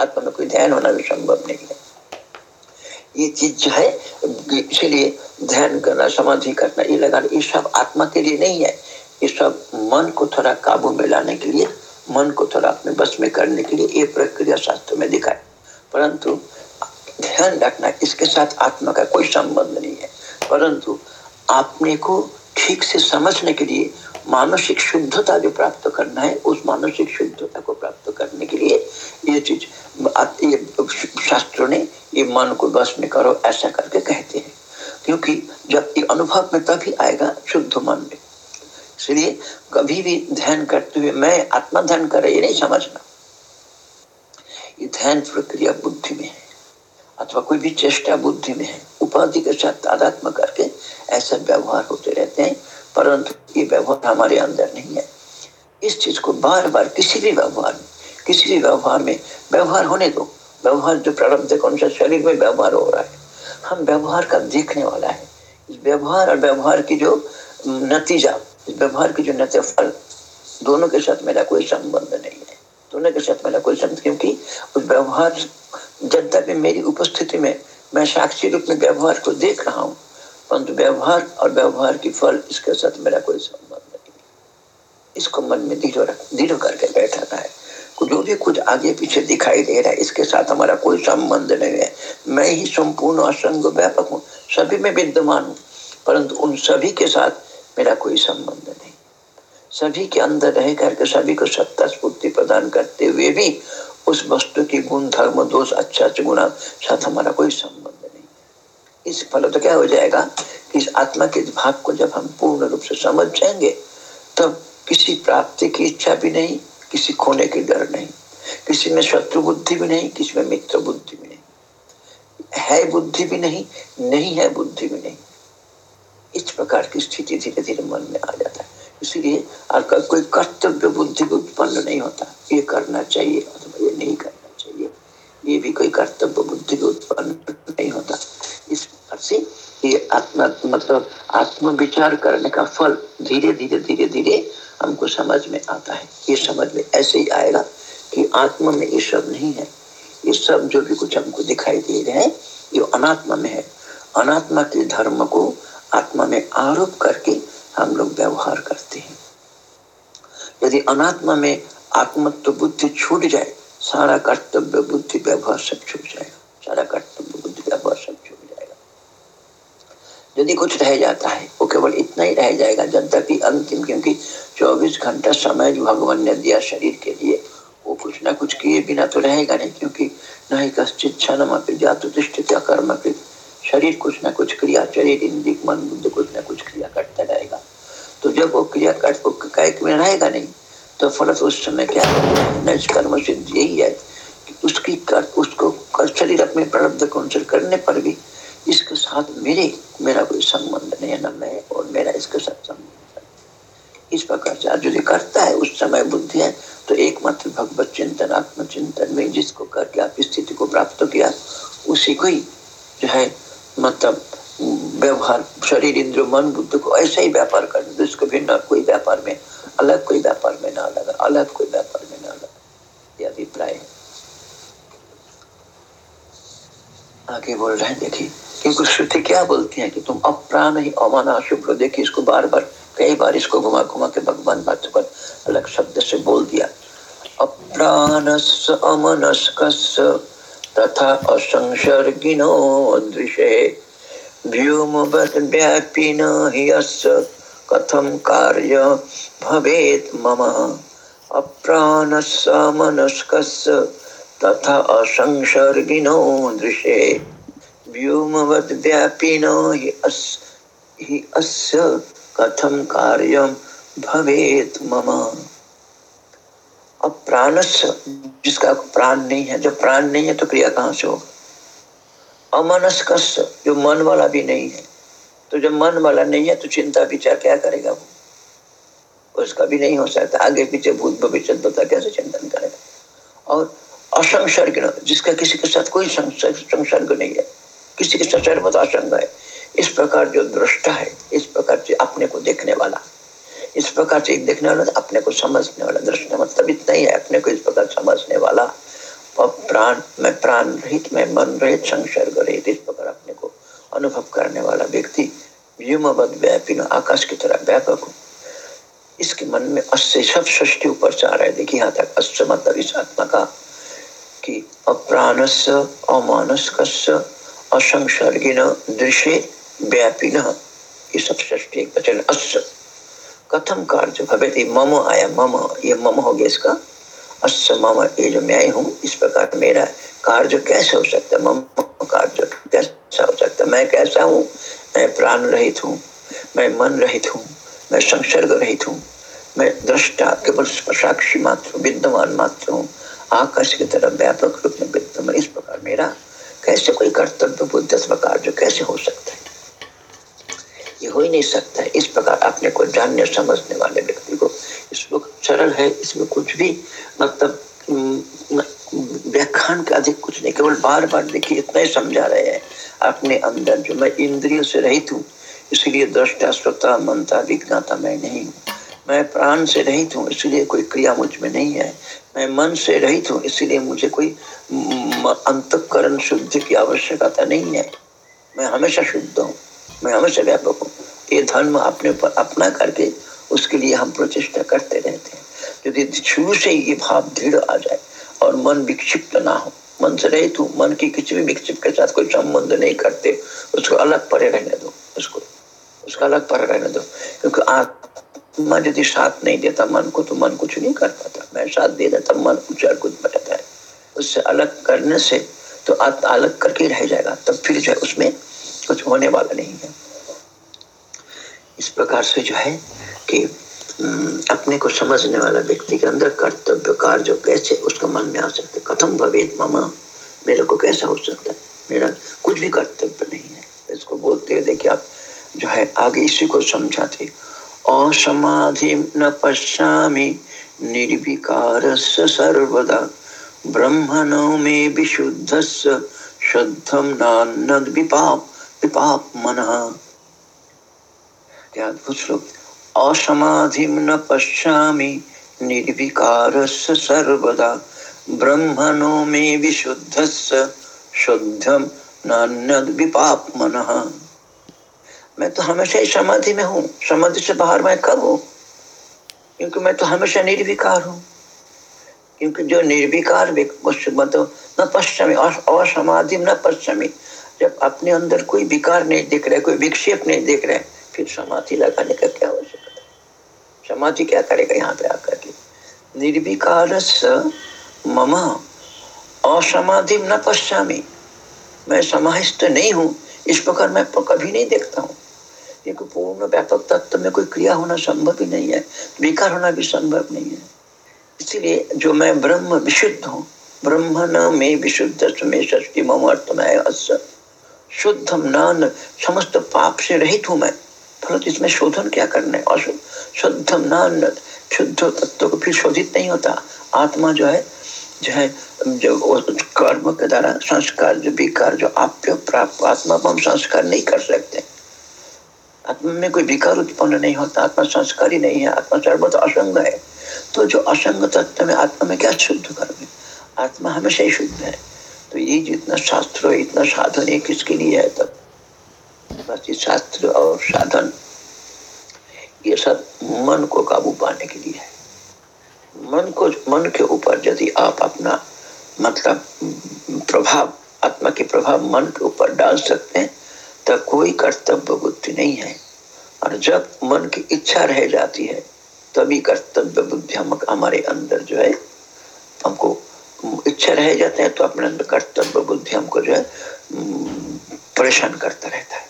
आत्मा में कोई ध्यान होना भी संभव नहीं है। ये चीज़ जो है, इसीलिए ध्यान करना, समाधि करना, ये लगाना, ये सब आत्मा के लिए नहीं है। ये सब मन को थोड़ा काबू में लाने के लिए, मन को थोड़ा अपने बस में करने के लिए ये प्रक्रिया शास्त्र में दिखाए परंतु ध्यान रखना, इसके साथ आत्मा का कोई संबंध नहीं है। परंतु अपने को ठीक से समझने के लिए मानसिक शुद्धता जो प्राप्त करना है, उस मानसिक शुद्धता को प्राप्त करने के लिए ये चीज़ ये शास्त्रों ने ये मन को बस में करो, ऐसा करके कहते हैं। क्योंकि जब ये अनुभव में तभी आएगा शुद्ध मन में। इसलिए कभी भी ध्यान करते हुए, मैं आत्मा ध्यान कर ये नहीं समझना। ये ध्यान प्रक्रिया बुद्धि में है, अथवा कोई भी चेष्टा बुद्धि में है। उपाधि के साथ तादात्म करके ऐसा व्यवहार होते रहते हैं, परंतु ये व्यवहार हमारे अंदर नहीं है। इस चीज़ को बार बार किसी भी व्यवहार में किसी भी व्यवहार में, व्यवहार होने दो। व्यवहार जो प्रारब्ध कौन सा शरीर में व्यवहार हो रहा है। हम व्यवहार का देखने वाला है। व्यवहार और व्यवहार की जो नतीजा व्यवहार की जो नतीजा, फल, दोनों के साथ मेरा कोई संबंध नहीं है। दोनों के साथ मेरा कोई संबंध, क्योंकि उस व्यवहार जब तक मेरी उपस्थिति में मैं साक्षी रूप में व्यवहार को देख रहा हूँ, परंतु व्यवहार और व्यवहार की फल, इसके साथ मेरा कोई संबंध नहीं इसको मन में दृढ़ दृढ़ करके बैठाना है। जो भी कुछ आगे पीछे दिखाई दे रहा है। इसके साथ हमारा कोई संबंध नहीं है। मैं ही संपूर्ण असंग व्यापक हूँ। सभी में विद्यमान हूँ। परंतु उन सभी के साथ मेरा कोई संबंध नहीं। सभी के अंदर रह करके सभी को सत्ता स्फूर्ति प्रदान करते हुए भी उस वस्तु की गुण, धर्म, दोष अच्छा गुणा साथ हमारा कोई संबंध नहीं इस फल तो क्या हो जाएगा कि इस आत्मा के भाग को जब हम पूर्ण रूप से समझ जाएँगे तब किसी प्राप्ति की इच्छा भी नहीं किसी खोने की डर नहीं, किसी में शत्रु बुद्धि भी नहीं, किसी में मित्र बुद्धि भी नहीं। है बुद्धि भी नहीं नहीं है बुद्धि भी नहीं। इस प्रकार की स्थिति धीरे धीरे मन में आ जाता है। इसीलिए अगर कोई कर्तव्य बुद्धि उत्पन्न नहीं होता, ये करना चाहिए अथवा ये नहीं करना चाहिए, ये भी कोई कर्तव्य बुद्धि को उत्पन्न नहीं होता। इस प्रकार से ये आत्मा मतलब आत्म विचार करने का फल धीरे धीरे धीरे धीरे हमको समझ में आता है। ये समझ में ऐसे ही आएगा कि आत्मा में ये सब नहीं है। ये सब जो भी कुछ हमको दिखाई दे रहे हैं, ये अनात्मा में है। अनात्मा के धर्म को आत्मा में आरोप करके हम लोग व्यवहार करते हैं। यदि अनात्मा में आत्मत्व तो बुद्धि छूट जाए, सारा कर्तव्य बुद्धि व्यवहार सब छूट जाएगा। सारा कर्तव्य बुद्धि व्यवहार सब छूट जाएगा यदि कुछ रह जाता है वो केवल इतना ही रह जाएगा जब तक अंतिम क्योंकि 24 घंटा समय जो भगवान ने दिया शरीर के लिए वो कुछ ना कुछ किए बिना तो रहेगा नहीं क्योंकि नहीं कश्चित क्षण जातुतिष्ठित कर्म पे शरीर कुछ ना कुछ क्रिया शरीर इंद्रिय मन बुद्ध कुछ ना कुछ क्रिया करता रहेगा। तो जब वो क्रिया कर में रहेगा नहीं तो फलत उस समय क्या कर्म सिद्ध यही है कि उसकी कर, उसको शरीर अपने प्रारब्ध को अनुसार करने पर भी इसके साथ मेरे, मेरा कोई संबंध नहीं है ना मैं और मेरा इसके साथ संबंध इस प्रकार से यदि करता है, उस समय बुद्धि है तो एकमात्र भगवत चिंतन आत्म चिंतन में जिसको करके आप स्थिति को प्राप्त किया, उसी को ही जो है मतलब व्यवहार, शरीर इंद्र मन, बुद्ध को ऐसा ही व्यापार कर दो इसको भिन्न कोई व्यापार में, अलग कोई व्यापार में ना लगा, अलग कोई व्यापार में ना लगा, ये अभिप्राय है। आगे बोल रहे हैं, देखिए। क्योंकि श्रुति क्या बोलती है कि तुम अप्राण ही अमाना, शुभ्र देखिए इसको बार बार कई बार इसको घुमा घुमा के भगवान बात पर अलग शब्द से बोल दिया। अप्राणस अमनस्क तथा असंसर्गिनो कथं कार्य भवेत् मम। अप्राणस्य मनस्कस्य तथा असंसर्गिनो दृशे। व्योमवद्व्यापिनो हि हि अस्य भवेत् मम। अब जिसका प्राण नहीं है जब प्राण नहीं है तो क्रिया कहाँ से होगा? अमनस्क जो मन वाला भी नहीं है तो जब मन वाला नहीं है तो चिंता, विचार क्या करेगा वो? उसका भी नहीं हो सकता। आगे पीछे भूत, भविष्य बता कैसे चिंतन करेगा? और असंसर्ग जिसका किसी के साथ कोई संसर्ग नहीं है किसी के साथ सर्वत असंग है इस प्रकार जो दृष्टा है, इस प्रकार से अपने को देखने वाला, इस प्रकार से देखने वाला, अपने को समझने वाला, दृष्टा मतलब इतना ही है, अपने को इस प्रकार समझने वाला। प्राण, में प्राण रहित, में मन रहित, संसर्ग रहित, इस प्रकार अपने को अनुभव करने वाला व्यक्ति आकाश की तरह व्यापक हो। इसके मन में अस्से सब सृष्टि ऊपर से आ रहा है। देखिए यहाँ तक अश्व मतलब इस आत्मा का कि अप्राणस्य अमानस्क असंसर्गिन दृश्य व्यापिन ये सब सृष्टि वचन अश्व कथम कार्य भवे मम आया, मम, ये मम हो गया इसका अश्य मम, ये जो मैं हूँ, इस प्रकार मेरा कार्य कैसे हो सकता है? मम कार्य कैसा हो सकता है? मैं कैसा हूँ? मैं प्राण रहित हूँ, मैं मन रहित हूँ, मैं संसर्ग रहित हूँ, मैं दृष्टा केवल साक्षी मात्र विद्यमान मात्र हूँ, आकाश की तरह व्यापक रूप में विद्यमान, इस प्रकार मेरा कैसे कोई कर्तव्य, बुद्ध कार्य कैसे हो सकता है? ये हो ही नहीं सकता। है इस प्रकार अपने को जानने समझने वाले व्यक्ति को इसमें सरल है, इसमें कुछ भी मतलब व्याख्यान का अधिक कुछ नहीं, केवल बार बार देखिए, इतना ही समझा रहे हैं। अपने अंदर जो मैं इंद्रियों से रहित हूँ, इसलिए दृष्टा स्वता मनता विज्ञाता मैं नहीं हूँ। मैं प्राण से रहित हूँ, इसलिए कोई क्रिया मुझमें नहीं है। मैं मन से रहित हूँ, इसलिए मुझे कोई अंतकरण शुद्ध की आवश्यकता नहीं है। मैं हमेशा शुद्ध हूँ, मैं हमेशा व्यापक हूँ। ये धर्म अपने पर अपना करके उसके लिए हम प्रचेष्टा करते रहते हैं। यदि शुरू से ये भाव दृढ़ आ जाए और मन विक्षिप्त ना हो। मन से रहित हूँ, मन की किसी भी विक्षिप्त के साथ कोई संबंध नहीं करते। उसको अलग परे रहने दो, उसको, उसका अलग परे रहने दो। क्योंकि आत्मा यदि साथ नहीं देता, मन को तो मन कुछ नहीं कर पाता। मैं साथ दे देता, मन कुछ और कुछ बटाता है। उससे अलग करने से तो आत्मा अलग करके रह जाएगा, तब फिर जो है उसमें कुछ होने वाला नहीं है। इस प्रकार से जो है कि अपने को समझने वाला व्यक्ति के अंदर कर्तव्य, कार्य जो कैसे, उसका मन में आ सकता कथम भवेद मामा। मेरे को कैसा हो सकता है? मेरा कुछ भी कर्तव्य नहीं है। इसको बोलते हुए देखिए आप जो है आगे इसी को समझाते। असमाधि न पश्यामी निर्विकार सर्वदा। ब्रह्मणो में विशुद्ध शुद्धम नान्नद विपाप विपाप मन अद्भुत श्लोक। असमाधिम न पश्यामि निर्विकारस्य सर्वदा। ब्रह्मणो मे विशुद्धस्य शुद्धम नान्यद मन। मैं तो हमेशा ही समाधि में हूँ। समाधि से बाहर मैं कब हूँ? क्योंकि मैं तो हमेशा निर्विकार हूँ। क्योंकि जो निर्विकार मतलब न पश्चिमी असमाधि, न पश्चिमी। जब अपने अंदर कोई विकार नहीं दिख रहा कोई विक्षेप नहीं दिख रहा फिर समाधि लगाने का क्या आवश्यकता है? समाधि क्या करेगा यहाँ पे आकर के? निर्विकार मम, असमाधि न पश्चामी। मैं समाहित नहीं हूँ। इस प्रकार मैं कभी नहीं देखता हूँ। क्योंकि पूर्ण व्यापक तत्व में कोई क्रिया होना संभव ही नहीं है। विकार होना भी संभव नहीं है। इसलिए जो मैं ब्रह्म विशुद्ध हूँ, ब्रह्म न में विशुद्ध में षष्टि मम अर्थ में शुद्धम नान, समस्त पाप से रहित हूँ मैं। फलत इसमें शोधन क्या करना? है अशुद्ध शुद्धम नान, शुद्ध तत्व को फिर शोधित नहीं होता। आत्मा जो है जो है, जो कर्म के द्वारा संस्कार, जो विकार, जो आप्य, प्राप्त आत्मा को हम संस्कार नहीं कर सकते। आत्मा में कोई विकार उत्पन्न नहीं होता आत्मा संस्कार ही नहीं है आत्मा सर्वत असंग है। तो जो असंग तत्व में आत्मा में क्या शुद्ध कर्म है? आत्मा हमेशा ही शुद्ध है। तो ये जितना शास्त्र इतना साधन है किसके लिए है तब। बस ये शास्त्र और साधन, ये सब मन को काबू पाने के लिए है। मन को, मन के ऊपर यदि आप अपना मतलब प्रभाव, आत्मा के प्रभाव मन के ऊपर डाल सकते हैं कोई कर्तव्य बुद्धि नहीं है। और जब मन की इच्छा रह जाती है, तभी कर्तव्य बुद्धि हम हमारे अंदर जो है, हमको इच्छा रह जाते हैं तो अपने अंदर कर्तव्य बुद्धि हमको जो है परेशान करता रहता है।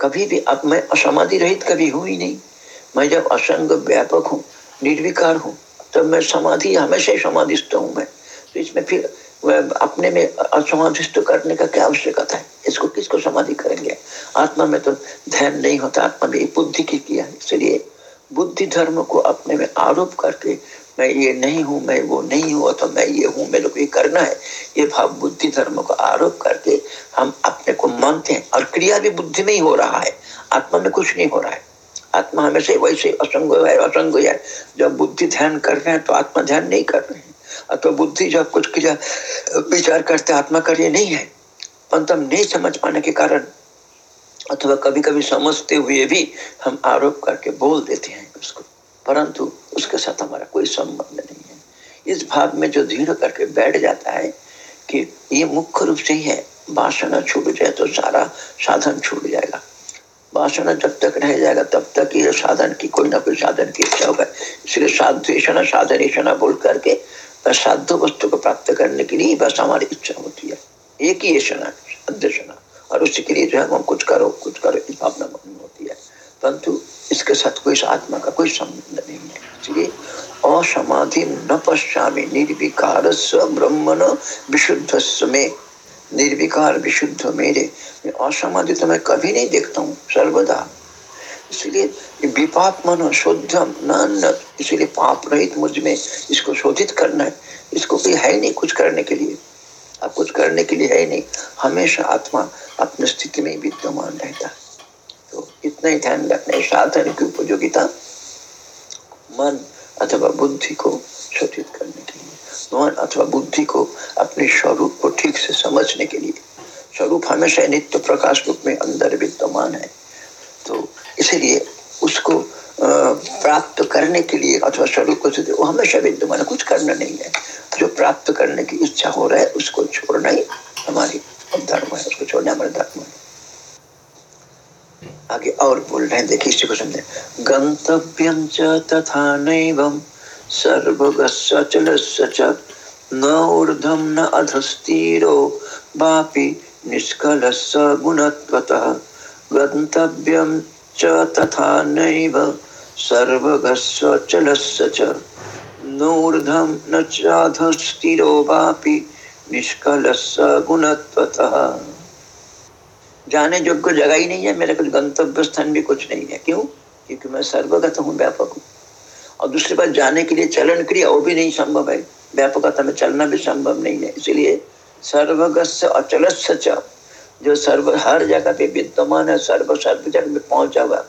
कभी भी अब मैं असमाधि रहित कभी हूँ ही नहीं। मैं जब असंग, व्यापक हूँ, निर्विकार हूँ, तब मैं समाधि, हमेशा ही हूँ मैं। तो इसमें फिर अपने में असमाधिस्थ करने का क्या आवश्यकता है? इसको किसको समाधि करेंगे? आत्मा में तो ध्यान नहीं होता। आत्मा में बुद्धि की किया। है इसलिए बुद्धि धर्म को अपने में आरोप करके, मैं ये नहीं हूँ, मैं वो नहीं हूँ तो मैं ये हूँ, मेरे को ये करना है। ये भाव बुद्धि धर्म को आरोप करके हम अपने को मानते हैं। और क्रिया भी बुद्धि में ही हो रहा है। आत्मा में कुछ नहीं हो रहा है। आत्मा हमेशा वैसे असंग है असंग है। जब बुद्धि ध्यान कर रहे हैं तो आत्मा ध्यान नहीं कर रहे हैं। अथवा बुद्धि जब कुछ विचार करते, आत्मा कार्य नहीं है। परंतु हम नहीं समझ पाने के कारण, अथवा कभी कभी समझते हुए भी हम आरोप करके बोल देते हैं उसको। परंतु उसके साथ हमारा कोई संबंध नहीं है। इस भाव में जो धीरे करके बैठ जाता है कि ये मुख्य रूप से ही है, वासना छूट जाए तो सारा साधन छूट जाएगा। वासना जब तक रह जाएगा, तब तक ये साधन की कोई ना कोई साधन की इच्छा होगा। इसलिए साधुषणा साधन बोल करके साध्य वस्तु को प्राप्त करने के लिए बस हमारी इच्छा होती है। एक ही ऐसा अध्यक्षना और उसके लिए जो है हम कुछ करो कुछ करो, इस भावना मन होती है। परंतु इसके साथ कोई आत्मा का कोई संबंध नहीं है। इसलिए असमाधि न पश्चामी निर्विकार ब्रह्मण विशुद्ध में निर्विकार विशुद्ध मेरे। असमाधि तो मैं कभी नहीं देखता हूँ, सर्वदा। इसलिए विपाप मन शुद्धम न इसलिए पाप रहित मुझमें इसको शोधित करना है। इसको कोई है नहीं कुछ करने के लिए। अब कुछ करने के लिए है नहीं। हमेशा आत्मा अपनी स्थिति में विद्यमान रहता है। तो इतना ही ध्यान रखना साधन की उपयोगिता मन अथवा बुद्धि को शोधित करने के लिए। मन अथवा बुद्धि को अपने स्वरूप को ठीक से समझने के लिए। स्वरूप हमेशा नित्य प्रकाश रूप में अंदर विद्यमान है। इसलिए उसको प्राप्त करने के लिए अथवा स्वरूप को वो हमेशा विद्यमान कुछ करना नहीं है। जो प्राप्त करने की इच्छा हो रहा है, उसको छोड़ना ही हमारी धर्म है, उसको छोड़ना हमारा धर्म है। आगे और बोल रहे हैं, देखिए इसी को समझे। गंतव्यम च तथा नैवम सर्वगस्सचलस्य च, न ऊर्ध्वं न अधस्तीरो, वापि निष्कलस्य गुणत्वतः। गंतव्यम तथा नैव सर्वगस्सचलस्य च। न वापि निष्कलस्य गुणत्वतः। जाने योग्य जगह ही नहीं है, मेरे कुछ गंतव्य स्थान भी कुछ नहीं है। क्यों? क्योंकि मैं सर्वगत हूँ, व्यापक हूँ। और दूसरी बात, जाने के लिए चलन क्रिया वो भी नहीं संभव है। व्यापकता में चलना भी संभव नहीं है। इसलिए सर्वगत अचल जो सर्व, हर जगह पे विद्यमान है, सर्व सर्व जगह में पहुँचा हुआ,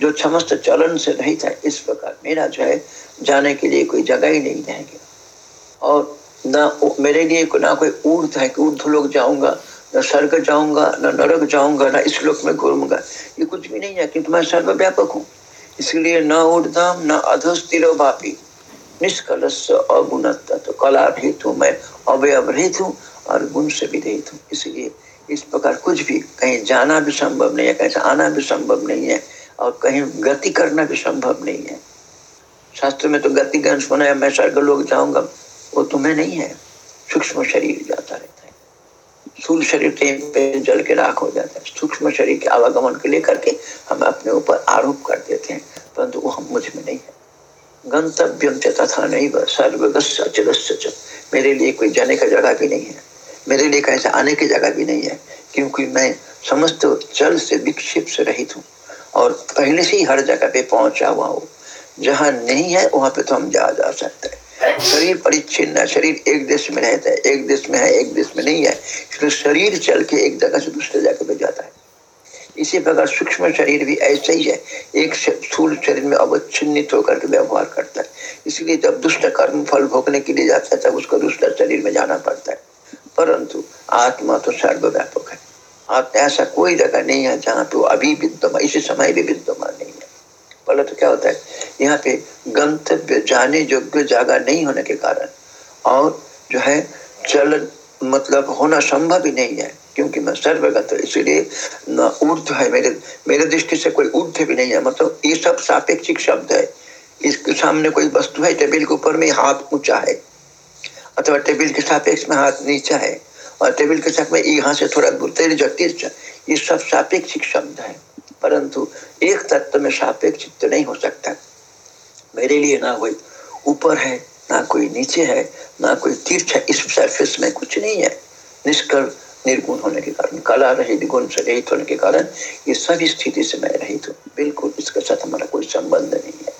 जो समस्त चलन से रहित है, इस प्रकार। मेरा जो है, जाने के लिए कोई जगह ही नहीं रहेगा और ना मेरे लिए ना कोई ऊर्ध है कि ऊर्ध लोग जाऊँगा, न स्वर्ग जाऊँगा, न नरक जाऊँगा, न इस लोक में घूमूँगा। ये कुछ भी नहीं है क्योंकि मैं सर्वव्यापक हूँ। इसलिए न ऊर्धम, न अधस्थिर भापी। निष्कल अगुणत्व तो कला रहित हूँ मैं अवयव रहित हूँ और गुण से भी रहित हूँ। इसलिए इस प्रकार कुछ भी कहीं जाना भी संभव नहीं है, कहीं आना भी संभव नहीं है और कहीं गति करना भी संभव नहीं है। शास्त्र में तो गति का अंश बनाया मैं स्वर्ग लोग जाऊँगा, वो तुम्हें नहीं है। सूक्ष्म शरीर जाता रहता है। स्थूल शरीर पे जल के राख हो जाता है। सूक्ष्म शरीर के आवागमन के लेकर के हम अपने ऊपर आरोप कर देते हैं, परंतु वो हम मुझमें नहीं है। गंतव्यम तथा नहीं सर्वगस्य मेरे लिए कोई जाने का जगह भी नहीं है। मेरे लिए कहीं से आने की जगह भी नहीं है, क्योंकि मैं समस्त जल से विक्षेप से रहित हूँ और पहले से ही हर जगह पे पहुँचा हुआ हूँ। जहाँ नहीं है, वहाँ पे तो हम जा जा सकते हैं। शरीर परिच्छिन्न शरीर एक देश में रहता है, एक देश में है, एक देश में नहीं है तो शरीर चल के एक जगह से दूसरे जगह पे जाता है। इसी प्रकार सूक्ष्म शरीर भी ऐसा ही है, एक स्थूल शरीर में अवच्छिन्नित होकर के व्यवहार करता है। इसलिए जब दुष्ट कर्म फल भोगने के लिए जाता है, तब उसको दुष्ट शरीर में जाना पड़ता है। परंतु आत्मा तो सर्वव्यापक है। आप ऐसा कोई जगह नहीं है जहाँ पे वो अभी विद्यमान, इसी समय भी विद्यमान नहीं है। पहले तो क्या होता है, यहाँ पे गंतव्य जाने योग्य जगह नहीं होने के कारण और जो है चलन मतलब होना संभव ही नहीं है, क्योंकि मैं सर्वगत इसीलिए ऊर्ध है मेरे मेरे दृष्टि से कोई ऊर्ध भी नहीं है। मतलब ये सब सापेक्षिक शब्द है। इसके सामने कोई वस्तु है टेबल के ऊपर में हाथ ऊँचा है। अथवा टेबल के सापेक्ष में हाथ नीचा है और टेबल के साथ में यहाँ से थोड़ा तिरछा ये सब सापेक्षिक शब्द है। परंतु एक तत्व में सापेक्षिक तो नहीं हो सकता। मेरे लिए ना कोई ऊपर है, ना कोई नीचे है, ना कोई तीर्थ है, इस सरफेस में कुछ नहीं है। निष्कर्ष निर्गुण होने के कारण, कला रहित, गुण से रहित होने के कारण, ये सभी स्थिति से मैं रहित हूँ। बिल्कुल, इसके साथ हमारा कोई संबंध नहीं है।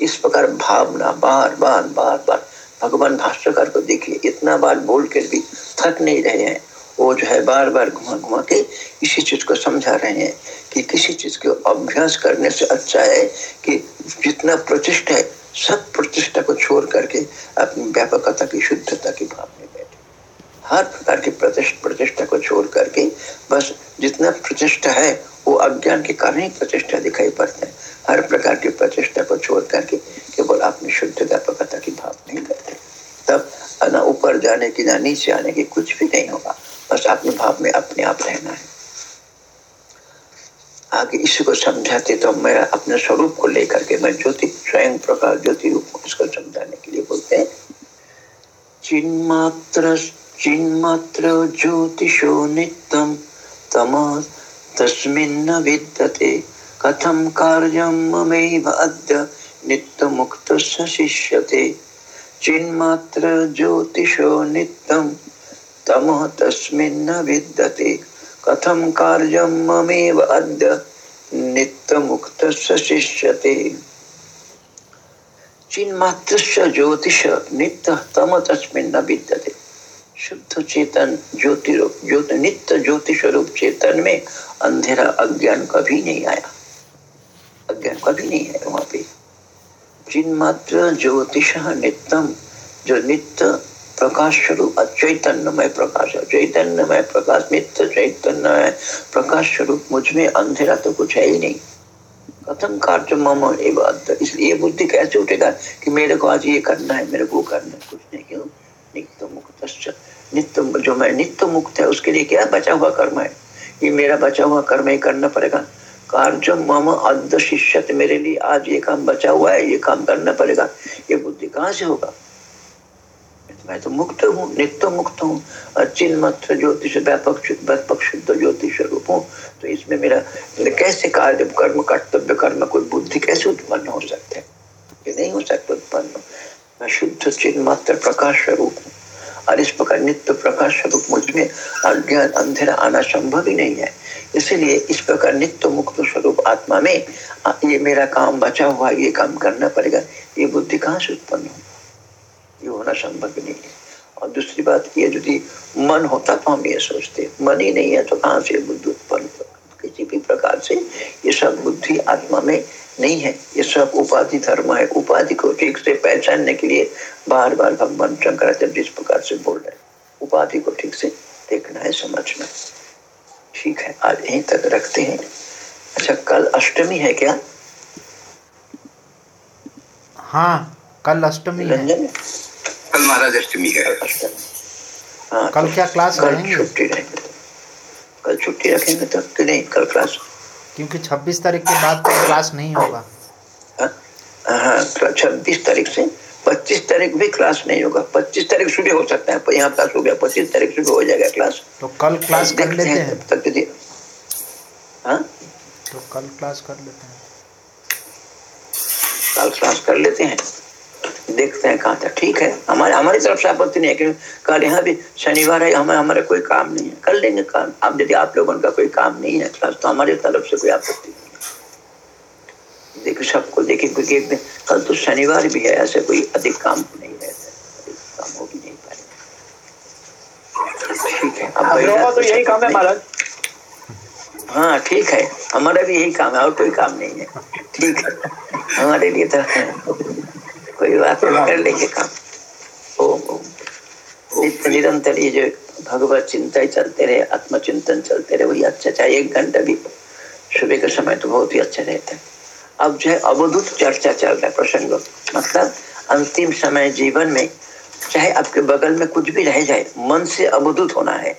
इस प्रकार भावना बार बार बार बार भगवान भाष्यकार को देखिए, इतना बार बोल कर भी थक नहीं रहे हैं। वो जो है बार बार घुमा घुमा के इसी चीज़ को समझा रहे हैं कि किसी चीज़ को अभ्यास करने से अच्छा है कि जितना प्रतिष्ठा है, सब प्रतिष्ठा को छोड़ करके अपनी व्यापकता की, शुद्धता की भाव में बैठे। हर प्रकार की प्रतिष्ठा को छोड़ करके बस जितना प्रतिष्ठा है, वो अज्ञान के कारण ही प्रतिष्ठा दिखाई पड़ते हैं। हर प्रकार की प्रतिष्ठा को छोड़ करके केवल अपनी शुद्ध व्यापकता की भाव नहीं करते। तब ना ऊपर जाने की, ना नीचे आने की कुछ भी नहीं होगा। बस अपने भाव में अपने आप रहना है। आगे इसी को समझाते तो मैं अपने स्वरूप को लेकर के, मैं ज्योति, स्वयं प्रकाश ज्योति रूप इसको समझाने के लिए बोलते हैं। चिन्मात्र चिन्मात्र ज्योतिषो नित्यम तम तस्मिन्न विद्यते। कथम कार्यम ममैव अद्य नित्यमुक्तस्य शिष्यते चिन्मात्र ज्योतिषो नित्यं, तमः तस्मिन्न विद्यते। कथं कार्यं ममेव अद्य नित्यमुक्तस्य शिष्यते चिन्मात्रस्य ज्योतिष नित्य, तम तस्मिन्न विद्यते। शुद्ध चेतन ज्योति ज्योति नित्य ज्योतिष रूप चेतन में अंधेरा अज्ञान कभी नहीं आया। अज्ञान कभी नहीं है वहाँ पे। चिन्मात्र ज्योतिष नित्यम जो नित्य प्रकाश स्वरूप चैतन्यमय प्रकाश है चैतन्यमय प्रकाश, नित्य चैतन्य प्रकाश स्वरूप, मुझमें अंधेरा तो कुछ है ही नहीं। कथम कार्य मम इसलिए ये बुद्धि कैसे उठेगा कि मेरे को आज ये करना है, मेरे को करना है? कुछ नहीं, क्यों? नित्य मुक्त नित्य जो मैं नित्य मुक्त है, उसके लिए क्या बचा हुआ कर्म है? ये मेरा बचा हुआ कर्म ही करना पड़ेगा। कार्य मम अद्ध शिष्य मेरे लिए, आज ये काम बचा हुआ है, ये काम करना पड़ेगा, ये बुद्धि कहाँ से होगा? मैं तो मुक्त हूँ, नित्य मुक्त हूँ, अचिन मात्र ज्योतिष, व्यापक व्यापक शुद्ध ज्योतिष रूप हूँ तो इसमें मेरा कैसे कार्य, कर्म, कर्तव्य, कर्म, कोई बुद्धि कैसे उत्पन्न हो सकते? हैं ये नहीं हो सकता उत्पन्न। मैं शुद्ध चिन्ह मात्र प्रकाश स्वरूप हूँ। और इस प्रकार नित्य प्रकाश स्वरूप मुझमें अज्ञान अंधेरा आना संभव ही नहीं है। इसीलिए इस प्रकार नित्य मुक्त स्वरूप आत्मा में ये मेरा काम बचा हुआ, ये काम करना पड़ेगा। ये बुद्धि कहाँ से उत्पन्न हो ये होना संभव ही नहीं है। और दूसरी बात, ये यदि मन होता तो हम ये सोचते। मन ही नहीं है तो कहाँ से बुद्धि उत्पन्न किसी भी प्रकार से ये सब बुद्धि आत्मा में नहीं है। ये सब उपाधि धर्म है। उपाधि को ठीक से पहचानने के लिए बार बार भगवान शंकराचार्य जिस प्रकार से बोल रहे उपाधि को ठीक से देखना है समझना ठीक है आज यहीं तक रखते हैं। अच्छा कल अष्टमी है क्या? हाँ कल अष्टमी रंजन? कल महाराज अष्टमी है। अष्टमी हाँ कल क्या क्लास कल छुट्टी रहेंगे। कल छुट्टी रखेंगे तब कि नहीं कल क्लास क्योंकि 26 तारीख के बाद तो क्लास नहीं होगा। हाँ छब्बीस तारीख से पच्चीस तारीख भी क्लास नहीं होगा। पच्चीस तारीख सुबह हो सकता है यहाँ क्लास हो गया पच्चीस तारीख सुबह हो जाएगा क्लास तो कल क्लास कर लेते हैं तब तक यदि हाँ? तो कल क्लास कर लेते हैं। कल क्लास कर लेते हैं। देखते हैं कहाँ तक। ठीक है? हमारे हमारी तरफ़ से आपत्ति नहीं है क्योंकि कल यहाँ भी शनिवार है हमें हमारा कोई काम नहीं है। कर लेंगे काम। अब यदि आप लोगों का कोई काम नहीं है क्लास तो हमारी तरफ़ से कोई आपत्ति नहीं है। देखो सबको देखे क्योंकि एक दिन कल तो शनिवार भी है ऐसे कोई अधिक काम नहीं रहता काम हो भी नहीं पाएगा। ठीक है अब तो यही काम है महाराज। हाँ ठीक है हमारा भी यही काम है और कोई काम नहीं है। ठीक है हमारे लिए तो कोई बात कर लेंगे काम ओम ओम निरंतर ये जो भगवत चिंता ही चलते रहे आत्मचिंतन चलते रहे वही अच्छा चाहे एक घंटा भी सुबह का समय तो बहुत ही अच्छा रहता है अब जो है अवधुत चर्चा चल रहा है प्रसंग मतलब अंतिम समय जीवन में चाहे आपके बगल में कुछ भी रह जाए मन से अवधुत होना है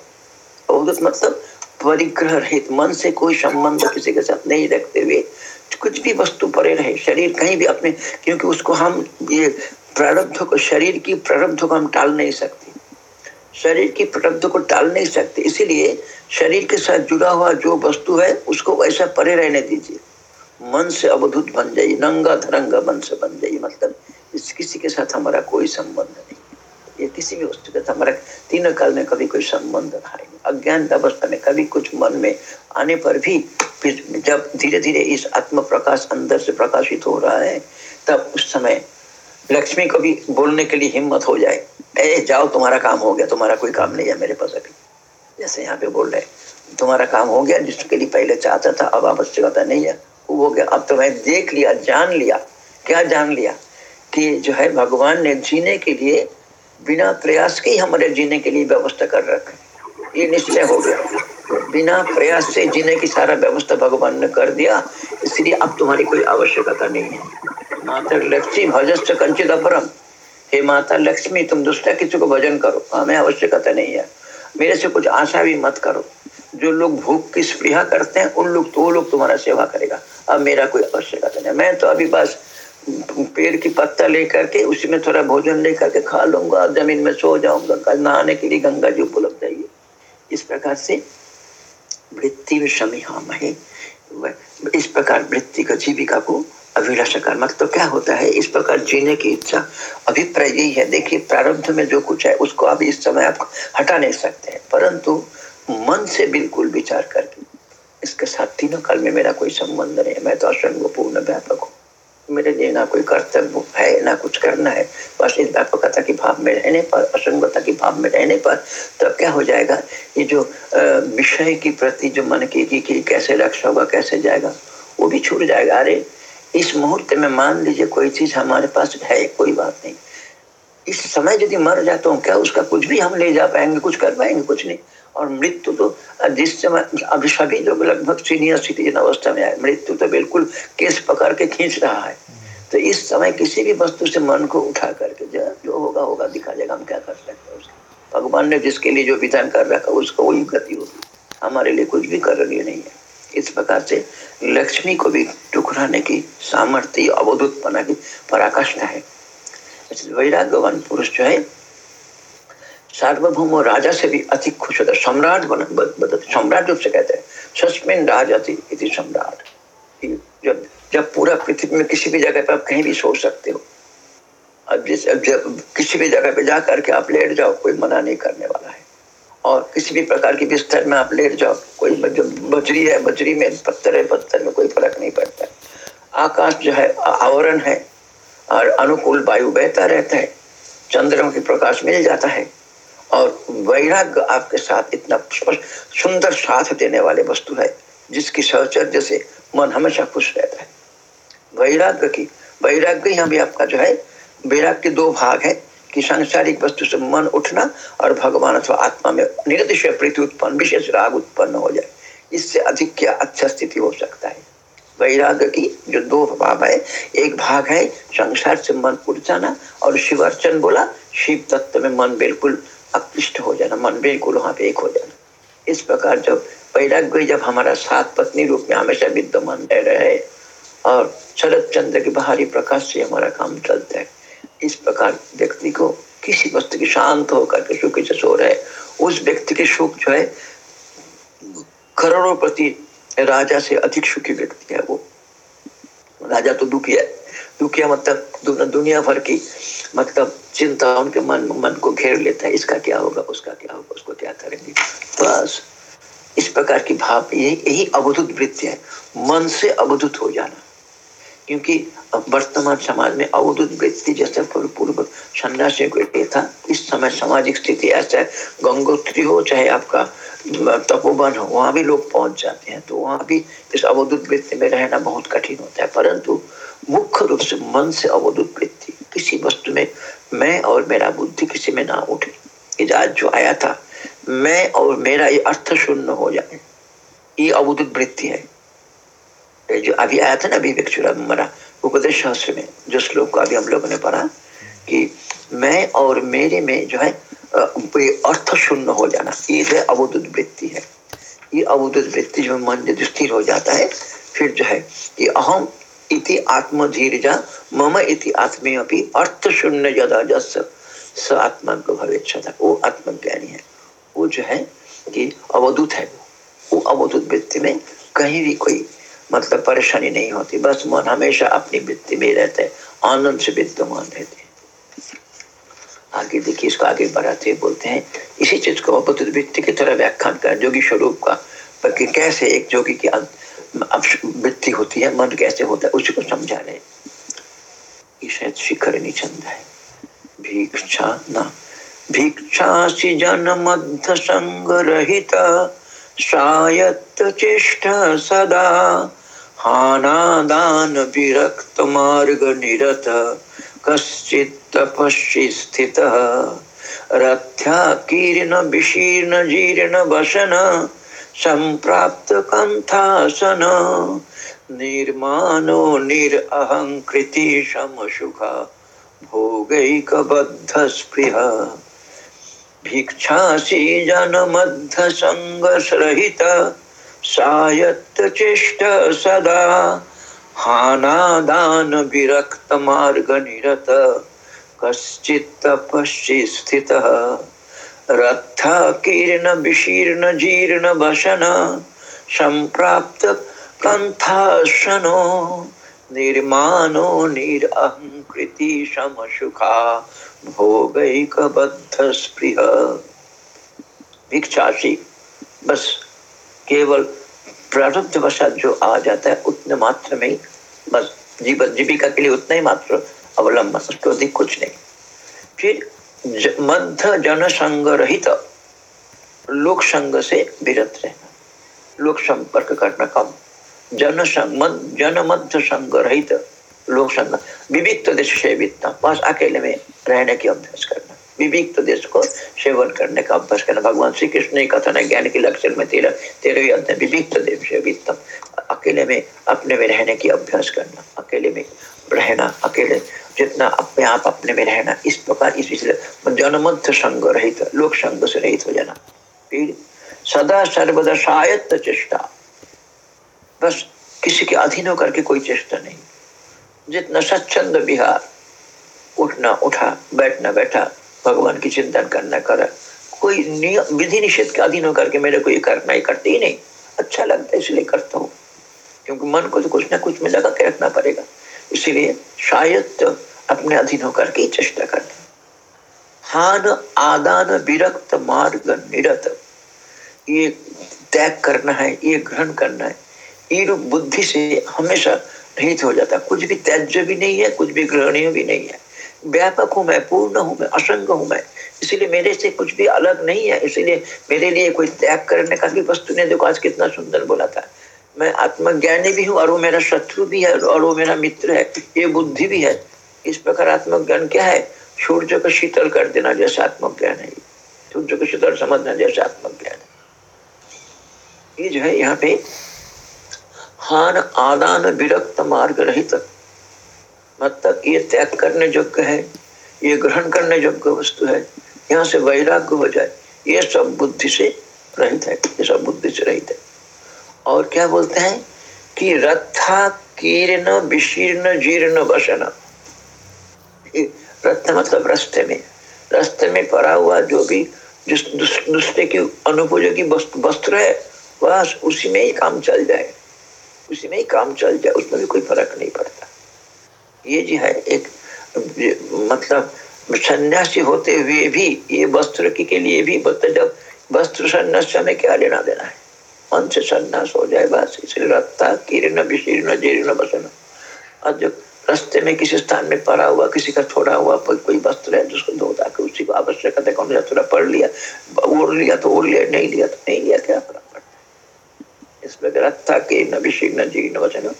अवधुत मतलब परिग्रह रहित मन से कोई संबंध किसी के साथ नहीं रखते हुए कुछ भी वस्तु परे रहे, शरीर कहीं भी अपने, क्योंकि उसको हम ये प्रारब्ध को, शरीर की प्रारब्ध को हम टाल नहीं सकते। शरीर की प्रारब्ध को टाल नहीं सकते, इसीलिए शरीर के साथ जुड़ा हुआ जो वस्तु है, उसको वैसा परे रहने दीजिए। मन से अवधुत बन जाइए, नंगा धरंगा मन से बन जाइए मतलब इस किसी के साथ हमारा कोई संबंध नहीं। ये किसी भी वस्तु के हमारा तीनों काल में कभी कोई संबंध रहा नहीं। अज्ञान अवस्था में कभी कुछ मन में आने पर भी फिर जब धीरे धीरे इस आत्म प्रकाश अंदर से प्रकाशित हो रहा है तब उस समय लक्ष्मी को भी बोलने के लिए हिम्मत हो जाए। ए जाओ तुम्हारा काम हो गया तुम्हारा कोई काम नहीं है मेरे पास अभी। जैसे यहाँ पे बोल रहे हैं, तुम्हारा काम हो गया जिसके लिए पहले चाहता था अब आवश्यकता नहीं है वो हो गया। अब तो मैं देख लिया जान लिया। क्या जान लिया? कि जो है भगवान ने जीने के लिए बिना प्रयास के हमारे जीने के लिए व्यवस्था कर रखे ये निश्चय हो गया। बिना प्रयास से जीने की सारा व्यवस्था भगवान ने कर दिया, इसलिए अब तुम्हारी कोई आवश्यकता नहीं है। माता लक्ष्मी भजस्व कंचित अपरम। हे माता लक्ष्मी, तुम दूसरा किसी को भजन करो। हमें आवश्यकता नहीं है। मेरे से कुछ आशा भी मत करो। जो लोग भूख की स्पृहा करते हैं, उन लोग तो वो लोग तुम्हारा सेवा करेगा। अब मेरा कोई आवश्यकता नहीं मैं तो अभी बस पेड़ की पत्ता लेकर के उसी में थोड़ा भोजन लेकर के खा लूँगा, ज़मीन में सो जाऊँगा। कल नहाने के लिए गंगा जी उपलब्ध है इस प्रकार से वृत्ति में समिहाम है। इस प्रकार वृत्ति का जीविका को अभिलाषा मतलब तो क्या होता है? इस प्रकार जीने की इच्छा अभिप्राय यही है। देखिए प्रारब्ध में जो कुछ है, उसको अभी इस समय आप हटा नहीं सकते हैं। परंतु मन से बिल्कुल विचार करके, इसके साथ तीनों काल में मेरा कोई संबंध नहीं है। मैं तो असंग पूर्ण, व्यापक हूँ। मेरे लिए ना कोई कर्तव्य है ना कुछ करना है। बस इस व्यापकता के भाव में रहने पर असंगता के भाव में रहने पर तब क्या हो जाएगा? ये जो विषय की प्रति जो मन की, की, की कैसे रक्षा होगा कैसे जाएगा वो भी छूट जाएगा। अरे इस मुहूर्त में मान लीजिए कोई चीज़ हमारे पास है कोई बात नहीं। इस समय यदि मर जाता हूँ क्या उसका कुछ भी हम ले जा पाएँगे कुछ कर पाएँगे कुछ नहीं। और मृत्यु तो जिस समय अभी सभी लोग लगभग सीनियर सिटीजन अवस्था में आए, मृत्यु तो बिल्कुल केस पकड़ के खींच रहा है। तो इस समय किसी भी वस्तु से मन को उठा करके जो जो होगा होगा, दिखा जाएगा, हम क्या कर सकते हैं उसका। भगवान ने जिसके लिए जो विधान कर रखा, उसको वही गति होगी। हमारे लिए कुछ भी कर रही नहीं है। इस प्रकार से लक्ष्मी को भी टुकराने की सामर्थ्य अवधुत बना की पराकाष्ठा है। वैराग्यवान पुरुष जो है सार्वभौम और राजा से भी अधिक खुश होता है। सम्राट बना बदलते सम्राट रूप से कहते हैं। सस्मिन राजति सम्राट। जब जब पूरा पृथ्वी में किसी भी जगह पे आप कहीं भी सो सकते हो, अब जिस, अब जब किसी भी जगह पे जा करके आप लेट जाओ, कोई मना नहीं करने वाला है। और किसी भी प्रकार की बिस्तर में आप लेट जाओ, कोई बजरी है, बजरी में पत्थर है, पत्थर में कोई फ़र्क नहीं पड़ता आकाश जो है आवरण है, और अनुकूल वायु बहता रहता है। चंद्रमा के प्रकाश मिल जाता है। और वैराग्य आपके साथ इतना सुंदर साथ देने वाले वस्तु है, जिसकी साहचर्य से मन हमेशा खुश रहता है। वैराग्य की वैराग्य यहाँ भी आपका जो है, वैराग्य के दो भाग है कि सांसारिक वस्तु से मन उठना और भगवान अथवा आत्मा में निरतिशय प्रीति उत्पन्न, विशेष राग उत्पन्न हो जाए। इससे अधिक क्या अच्छा स्थिति हो सकता है? वैराग्य की जो दो भाव है, एक भाग है संसार से मन उठ जाना और शिव अर्चन बोला, शिव तत्व में मन बिल्कुल अक्लिष्ट हो जाना, मन बिल्कुल वहाँ पे एक हो जाना। इस प्रकार जब वैराग्य जब हमारा सात पत्नी रूप में हमेशा विद्यमान रह रहे और शरद चंद्र के बाहरी प्रकाश से हमारा काम चलता है, इस प्रकार व्यक्ति को किसी वस्तु की शांत होकर के सुखी से सो रहे उस व्यक्ति के सुख जो है, करोड़ों प्रति राजा से अधिक सुखी व्यक्ति है वो। राजा तो दुखी है। दुखिया मतलब दुनिया भर की मतलब चिंता उनके मन मन को घेर लेता है? इसका क्या होगा? उसका क्या होगा? उसको क्या करेंगे? बस इस प्रकार की भाव, यही यही अवधुत वृत्ति है। मन से अवधुत हो जाना। क्योंकि वर्तमान समाज में अवधुत व्यक्ति जैसे पूर्व सन्यासी को था, इस समय सामाजिक स्थिति ऐसा है, गंगोत्री हो, चाहे आपका तपोवन हो, वहाँ भी लोग पहुँच जाते हैं तो वहाँ भी इस अवधुत वृत्ति में रहना बहुत कठिन होता है। परंतु मुख्य रूप से मन से अवधुत वृत्ति किसी वस्तु में मैं और मेरा बुद्धि किसी में ना उठे। आज जो आया था, मैं और मेरा ये अर्थ शून्य हो जाए। ये अवधुत वृत्ति है। जो अभी आया था ना विवेक चुरा उपदेश शास्त्र में, जो श्लोक को अभी हम लोगों ने पढ़ा, कि मैं और मेरे में जो है अर्थ शून्य हो जाना, ये जो अवधुत वृत्ति है। ये अवधुत वृत्ति जो मन यदि स्थिर हो जाता है, फिर जो है कि अहम इति आत्मधीरजा, मम इति आत्मे अपनी अर्थ शून्य जदा जस स आत्मा को भविष्य वो आत्मज्ञानी है। वो जो है कि अवधुत है वो। अवधुत वृत्ति में कहीं भी कोई मतलब परेशानी नहीं होती। बस मन हमेशा अपनी वृत्ति में रहते हैं। आनंद से विद्यमान रहते हैं। आगे देखिए, इसको आगे बढ़ाते बोलते हैं। इसी चीज़ को अवधुत वृत्ति की तरह व्याख्यान कर जोगी स्वरूप का। कैसे एक जोगी की वृत्ति होती है, मन कैसे होता है, उसी को समझा रहे शायद शिखर निचंद है। भिक्षा ना भिक्षासि जनमध्य सङ्गरहिता शायत्त चेष्ट सदा, हानादान विरक्त मार्ग निरत, कश्चित् तपस्वी स्थितः रथ्याकीर्ण विशीर्ण जीर्ण वसन संप्राप्त कंथासन निर्मानो निरअहंकृति समसुखा भोगैकबद्ध स्पृह भिक्षासी जनमध्य संगसरहित सायत्त चेष्ट सदा। हानादान विरक्त मार्ग निरत कश्चित् तपस्वी स्थितः रथ कीर्ण विशीर्ण जीर्ण वसन, संप्राप्त कंथासनो निर्मानो निरहंकृति समसुखा भोगैकबद्ध स्पृह भिक्षासी बस केवल प्रारब्ध वशा जो आ जाता है, उतने मात्र में बस जीवन, जीविका के लिए उतना ही मात्र अवलंबन, उसके अधिक कुछ नहीं। फिर मध्य जन संग रहित लोक से विरत रहना। लोक संपर्क करना कम। जन संग जन मध्य संग रहित लोक संग विविक्त देश से बस अकेले में रहने की अभ्यास करना। विविक्त देश को सेवन करने का अभ्यास करना। भगवान श्री कृष्ण ने कथन है, ज्ञान के लक्षण में तेरह तेरहवीं अध्याय देव से अकेले में, अपने में रहने की अभ्यास करना, अकेले में रहना, अकेले जितना अपने आप अपने में रहना, इस प्रकार इस जनमध्य संग रहित, लोक संग से रहित हो जाना। फिर सदा सर्वदा शायद चेष्टा। बस किसी के अधीन होकर के कोई चेष्टा नहीं। जितना स्वच्छंद विहार, उठना उठा, बैठना बैठा, भगवान की चिंतन करना कर, कोई विधि निषेध के अधीन होकर के मेरे को ये करना ही करते ही नहीं। अच्छा लगता है, इसलिए करता हूँ। क्योंकि मन को तो कुछ ना कुछ में लगा के रखना पड़ेगा। इसीलिए शायद अपने अधीन होकर के चेष्टा करना हान आदान विरक्त मार्ग निरत। ये त्याग करना है, ये ग्रहण करना है ये बुद्धि से हमेशा रहित हो जाता कुछ भी त्याज्य भी नहीं है, कुछ भी ग्रहणीय भी नहीं है। व्यापक हूँ मैं, पूर्ण हूँ मैं, असंग हूँ मैं। इसीलिए मेरे से कुछ भी अलग नहीं है। इसीलिए मेरे लिए कोई त्याग करने का भी वस्तु ने देखो आज कितना सुंदर बोला था। मैं आत्मज्ञानी भी हूँ और वो मेरा शत्रु भी है और वो मेरा मित्र है, ये बुद्धि भी है। इस प्रकार आत्मज्ञान क्या है? सूर्य को शीतल कर देना जैसे आत्मज्ञान है। सूर्य को शीतल समझना जैसे आत्मज्ञान है। ये जो है, यहाँ पे हान आदान विरक्त मार्ग रहित। मतलब ये त्याग करने योग्य है, ये ग्रहण करने योग्य वस्तु है, यहाँ से वैराग्य हो जाए। ये सब बुद्धि से रहित है, ये सब बुद्धि से रहित है। और क्या बोलते हैं? कि रथा कीर्ण विशीर्ण जीर्ण वसन। रत्न मतलब रस्ते में। रस्ते में पड़ा हुआ जो भी जिस दूसरे की अनुपयोगी वस्त्र है बस उसी में ही काम चल जाए। उसी में ही काम चल जाए, उसमें भी कोई फ़र्क नहीं पड़ता। ये जो है एक मतलब सन्यासी होते हुए भी ये वस्त्र के लिए भी जब वस्त्र सन्यास में क्या लेना देना है? मन से सन्यास हो जाए, बस इसलिए रत्ता किरण विशीर्ण जीर्ण बसन। और जब रस्ते में किसी स्थान में पड़ा हुआ, किसी का छोड़ा हुआ, कोई कोई वस्त्र है, जिसको धो के उसी को आवश्यकता कौन सा थोड़ा पढ़ लिया, ओढ़ लिया तो ओढ़ लिया, नहीं लिया तो नहीं लिया, क्या फ़र्क पड़ता इसमें रत्ता विशीर्ण जीर्ण बसन।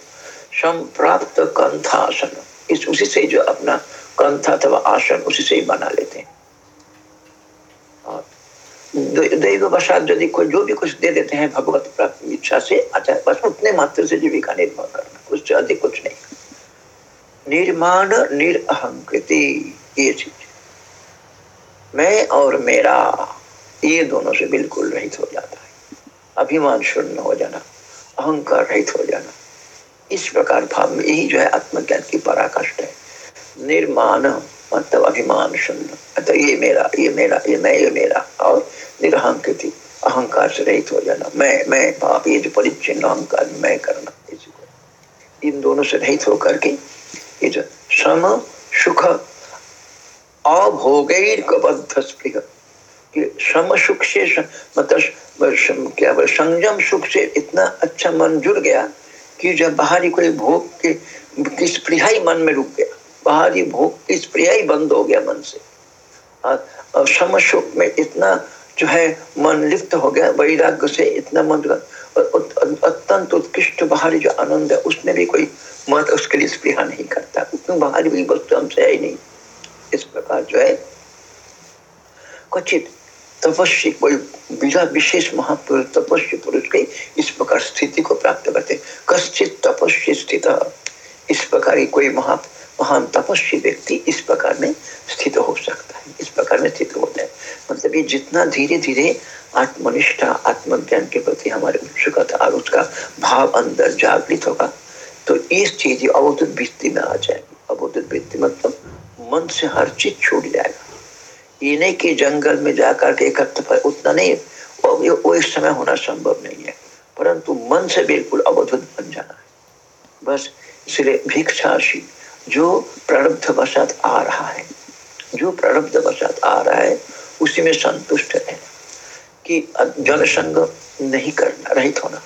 संप्राप्त कंथासन। इस उसी से जो अपना कंथ अथवा आसन उसी से ही बना लेते हैं। दैव वसात यदि कोई जो भी कुछ दे देते हैं भगवत प्राप्त इच्छा से अच्छा बस उतने मात्र से जीविका निर्भर करना उससे अधिक कुछ नहीं। निर्माण निरअहंकृति ये चीज़। मैं और मेरा, ये दोनों से बिल्कुल रहित हो जाता है। अभिमान शून्य हो जाना, अहंकार रहित हो जाना। इस प्रकार भाव में यही जो है आत्मज्ञान की पराकाष्ठ है। निर्माण मतलब अभिमान शून्य अतः ये मेरा ये मेरा ये मैं ये मेरा और निरहंकृति अहंकार से रहित हो जाना मैं मैं पाप ये जो परिचिन अहंकार मैं करना इन दोनों से रहित होकर के ये जो श्रम सुख अभोगैर्बद्ध स्पृह श्रम सुख से मतलब क्या संयम सुख से इतना अच्छा मन जुड़ गया कि जब बाहरी कोई भोग के किस स्प्रिया मन में रुक गया बाहरी भोग की स्प्रिया ही बंद हो गया मन से। और सम सुख में इतना जो है मन लिप्त हो गया, वैराग्य से इतना मन अत्यंत उत्कृष्ट बाहरी जो आनंद है, उसमें भी कोई मत उसके लिए स्प्रिया नहीं करता। क्योंकि बाहरी भी वस्तु हमसे है ही नहीं। इस प्रकार जो है, क्वचित तपस्वी कोई बिना विशेष महापुरुष, तपस्वी पुरुष के इस प्रकार स्थिति को प्राप्त करते। कश्चित तपस्वी स्थित, इस प्रकार कोई महा महान तपस्वी व्यक्ति इस प्रकार में स्थित हो सकता है इस प्रकार में स्थित होता है। मतलब ये जितना धीरे धीरे आत्मनिष्ठा आत्मज्ञान के प्रति हमारे उत्सुकता और उसका भाव अंदर जागृत होगा तो इस चीज़ अवधुत वृत्ति में आ जाएगी। अवधुत वृत्ति मतलब मन से हर चीज़ छूट जाएगा। इन्हें के जंगल में जाकर के पर उतना नहीं वो, वो इस समय होना संभव नहीं है परंतु मन से बिल्कुल अवधुत बन जाना है। बस इसलिए भिक्षाशी जो प्रारब्ध वसात आ रहा है, जो प्रारब्ध वसात आ रहा है, उसी में संतुष्ट है कि जनसंग नहीं करना, रहित होना।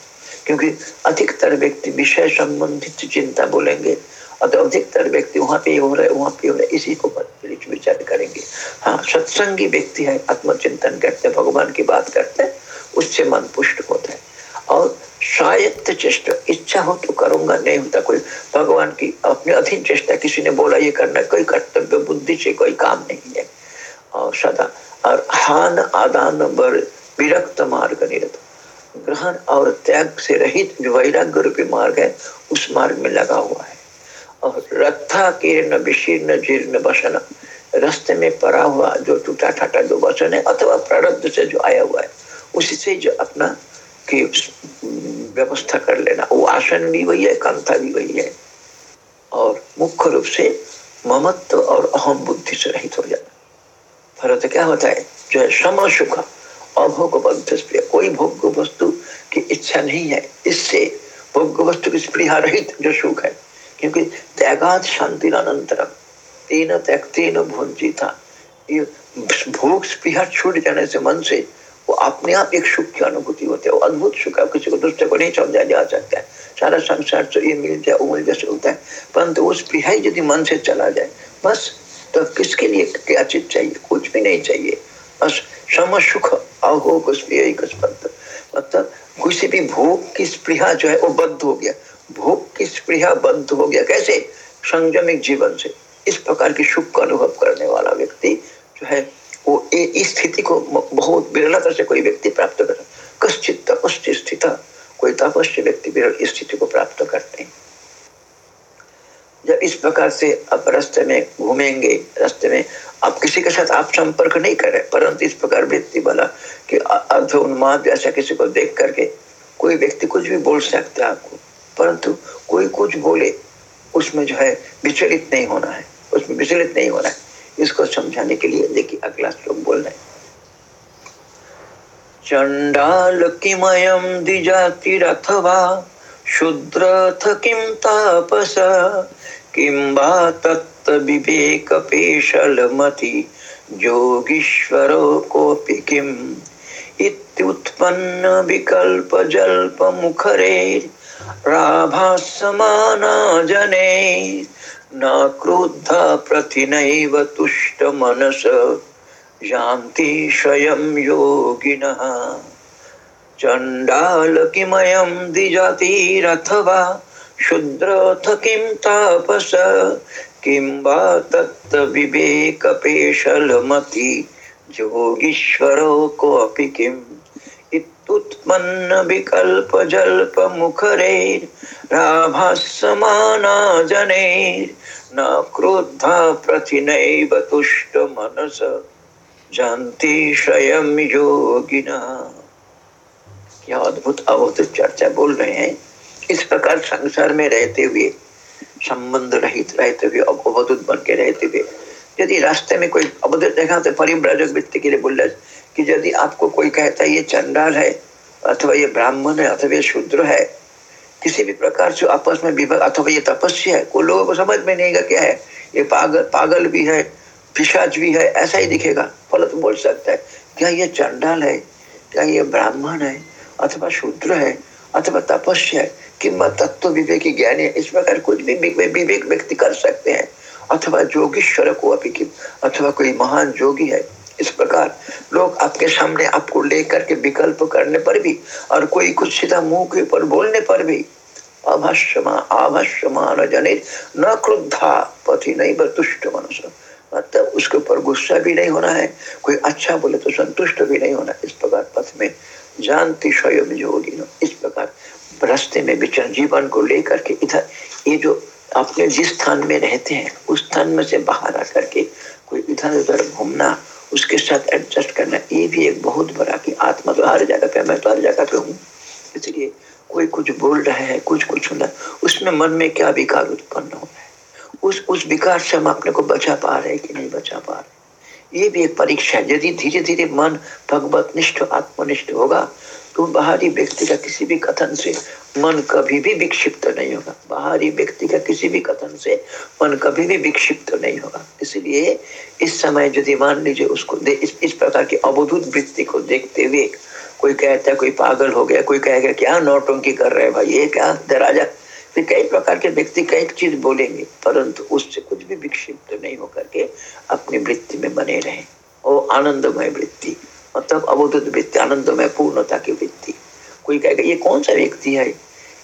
क्योंकि अधिकतर व्यक्ति विषय संबंधित चिंता बोलेंगे, और अधिकतर व्यक्ति वहाँ पे हो रहे, वहाँ पे हो रहे, इसी को विचार करेंगे। हाँ सत्संगी व्यक्ति है, आत्मचिंतन करते, भगवान की बात करते, उससे मन पुष्ट होता है। शायद चेष्टा, इच्छा हो तो करूँगा, नहीं होता कोई भगवान की अपने अधीन चेष्टा, किसी ने बोला ये करना, कोई कर्तव्य, बुद्धि से कोई काम नहीं है। और सदा, और हान आदान बर विरक्त मार्ग निरत। ग्रहण और त्याग से रहित जो वैराग्य रूपी मार्ग है, उस मार्ग में लगा हुआ है। और रथा किरण, विशीर्ण, जीर्ण बसन रस्ते में पड़ा हुआ जो टूटा ठाटा जो वचन है, अथवा प्रारब्ध से जो आया हुआ है, उसी से जो अपना की व्यवस्था कर लेना। वो आसन भी वही है कंथा भी वही है। और मुख्य रूप से ममत्व और अहम बुद्धि से रहित हो जाना। फ़र्क क्या होता है? जो है सम सुख, अभोग कोई भोग वस्तु की इच्छा नहीं है। इससे भोग वस्तु की स्प्रिया रहित जो सुख है। क्योंकि त्यागात शांति अनंतरम। तेन त्यक्तेन भुंजी था भोग स्पृहा छूट जाने से मन से वो अपने आप एक सुख की अनुभूति होती है, वो अद्भुत सुख है। किसी को दूसरे को नहीं समझा जा सकता है। सारा संसार से ये मिल जाए वो मिल जैसे होता है। परंतु वो स्पृहा यदि मन से चला जाए, बस तो किसके लिए क्या चीज़ चाहिए? कुछ भी नहीं चाहिए। बस सम सुख अभोग मतलब किसी भी भोग की स्प्रिया जो है, वो बद्ध हो गया। भोग की स्प्रिया बद्ध हो गया। कैसे? संयमिक जीवन से। इस प्रकार की सुख का अनुभव करने वाला व्यक्ति जो है वो इस स्थिति को बहुत विरलता से कोई व्यक्ति प्राप्त कर, कश्चित स्थित, कोई तपस्या व्यक्ति विरल स्थिति को प्राप्त करते हैं। जब इस प्रकार से आप रास्ते में घूमेंगे, रास्ते में आप किसी के साथ आप संपर्क नहीं करें, परंतु इस प्रकार व्यक्ति बोला कि अर्थ उन्माद ऐसा किसी को देख करके कोई व्यक्ति कुछ भी बोल सकता है आपको, परंतु कोई कुछ बोले, उसमें जो है विचलित नहीं होना है, उसमें विचलित नहीं होना है। इसको समझाने के लिए देखिए, अगला श्लोक बोल रहे चंडाल किमयम द्विजातिरथवा, शूद्रथ किम तापस, किं वा तत्तविवेकपेशलमति योगीश्वरो कोऽपि किम्? इत्युत्पन्न विकल्पजल्पमुखरेराभासमाना जने न क्रुद्धा प्रतिनैव तुष्टमनस यान्ति स्वयं योगिनः। चण्डालकिमयं द्विजातिरथवा, शूद्रथ किं तापस, किं वा तत्तविवेकपेशलमति योगीश्वरो कोऽपि किम्। इत्युत्पन्न विकल्पजल्पमुखरेराभासमाना क्रुद्धा प्रतिनैव तुष्टमनस जानती स्वयं योगिना। क्या अद्भुत अवधुत चर्चा बोल रहे हैं। इस प्रकार संसार में रहते हुए, संबंध रहित रहते हुए, अवधुत बन के रहते हुए, यदि रास्ते में कोई अवधुत देखा तो परिव्राजक व्यक्ति के लिए बोल रहे कि यदि आपको कोई कहता है, ये चंडाल है, अथवा ये ब्राह्मण है, अथवा ये शूद्र है किसी भी प्रकार से आपस में विभाग अथवा ये तपस्या है कोई लोगों को समझ में नहीं क्या है? ये पागल पागल भी है, पिशाच भी है, ऐसा ही दिखेगा। फलत बोल सकता है, क्या ये चंडाल है? क्या ये ब्राह्मण है? अथवा शूद्र है? अथवा तपस्या है? कि तत्व विवेक ज्ञानी है, इस प्रकार कुछ भी विवेक व्यक्ति कर सकते हैं। अथवा जोगीश्वर को अभी अथवा कोई महान जोगी है इस प्रकार लोग आपके सामने आपको लेकर के विकल्प करने पर भी और कोई कुछ सीधा मुँह के ऊपर बोलने पर भी न क्रुद्धा पति नहीं बतुष्ट मनुष्य। मतलब उसके ऊपर गुस्सा भी नहीं होना है, कोई अच्छा बोले तो संतुष्ट भी नहीं होना। इस प्रकार पथ में जानती स्वयं योगी इस प्रकार रास्ते में विचर जीवन को लेकर के इधर ये जो अपने जिस स्थान में रहते हैं, उस स्थान में से बाहर आकर के कोई इधर उधर घूमना उसके साथ एडजस्ट करना, ये भी एक बहुत बड़ा कि आत्मा तो हर जगह पे मैं तो हर जगह पे हूँ? इसलिए कोई कुछ बोल रहा है, कुछ कुछ सुना उसमें मन में क्या विकार उत्पन्न हो रहा है? उस उस विकार से हम अपने को बचा पा रहे हैं कि नहीं बचा पा रहे? ये भी एक परीक्षा है। यदि धीरे धीरे मन भगवत निष्ठ, आत्मनिष्ठ होगा तो बाहरी व्यक्ति का किसी भी कथन से मन कभी भी विक्षिप्त नहीं होगा। बाहरी व्यक्ति का किसी भी कथन से मन कभी भी विक्षिप्त नहीं होगा। इसलिए इस समय यदि मान लीजिए उसको इस, इस प्रकार की अवधुत वृत्ति को देखते हुए कोई कहता है कोई पागल हो गया कोई कहेगा क्या नौटंकी कर रहे हैं भाई? ये क्या दराजा? फिर कई प्रकार के व्यक्ति कई चीज़ बोलेंगे परंतु उससे कुछ भी विक्षिप्त नहीं होकर के अपनी वृत्ति में बने रहे। और आनंदमय वृत्ति। मतलब अवधुत वृत्ति, आनंदमय पूर्णता की वृत्ति। कोई कहेगा, ये कौन सा व्यक्ति है?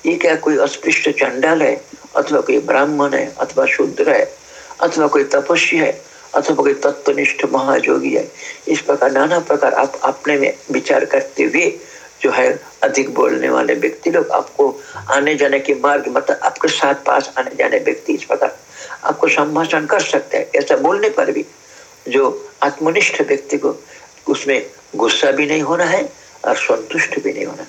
ये क्या कोई अस्पृश्य चंडाल है? अथवा कोई ब्राह्मण है? अथवा शूद्र है? अथवा कोई तपस्वी है? अथवा कोई तत्वनिष्ठ महाजोगी है? इस प्रकार, नाना प्रकार आप अपने में विचार करते हुए जो है, अधिक बोलने वाले व्यक्ति लोग आपको आने जाने के मार्ग मतलब आपके साथ पास आने जाने व्यक्ति इस प्रकार आपको संभाषण कर सकते हैं। ऐसा बोलने पर भी जो आत्मनिष्ठ व्यक्ति को उसमें गुस्सा भी नहीं होना है और संतुष्ट भी नहीं होना।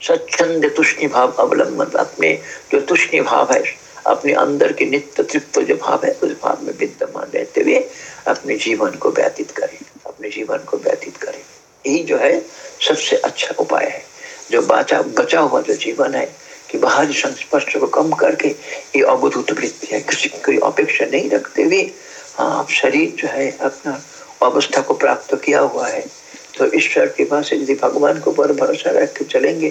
स्वच्छंद तुष्णि भाव अवलंबन अपने जो तुष्णि भाव है, अपने अंदर के नित्य तृप्त जो भाव है, उस भाव में विद्यमान रहते हुए अपने जीवन को व्यतीत करें, अपने जीवन को व्यतीत करें। यही जो है सबसे अच्छा उपाय है। जो बचा बचा हुआ जो जीवन है कि बाहरी संस्पर्श को कम करके ये अवधुत वृत्ति है, किसी कोई अपेक्षा नहीं रखते हुए हाँ शरीर जो है अपना अवस्था को प्राप्त किया हुआ है। तो ईश्वर के पास यदि भगवान को ऊपर भरोसा रख के चलेंगे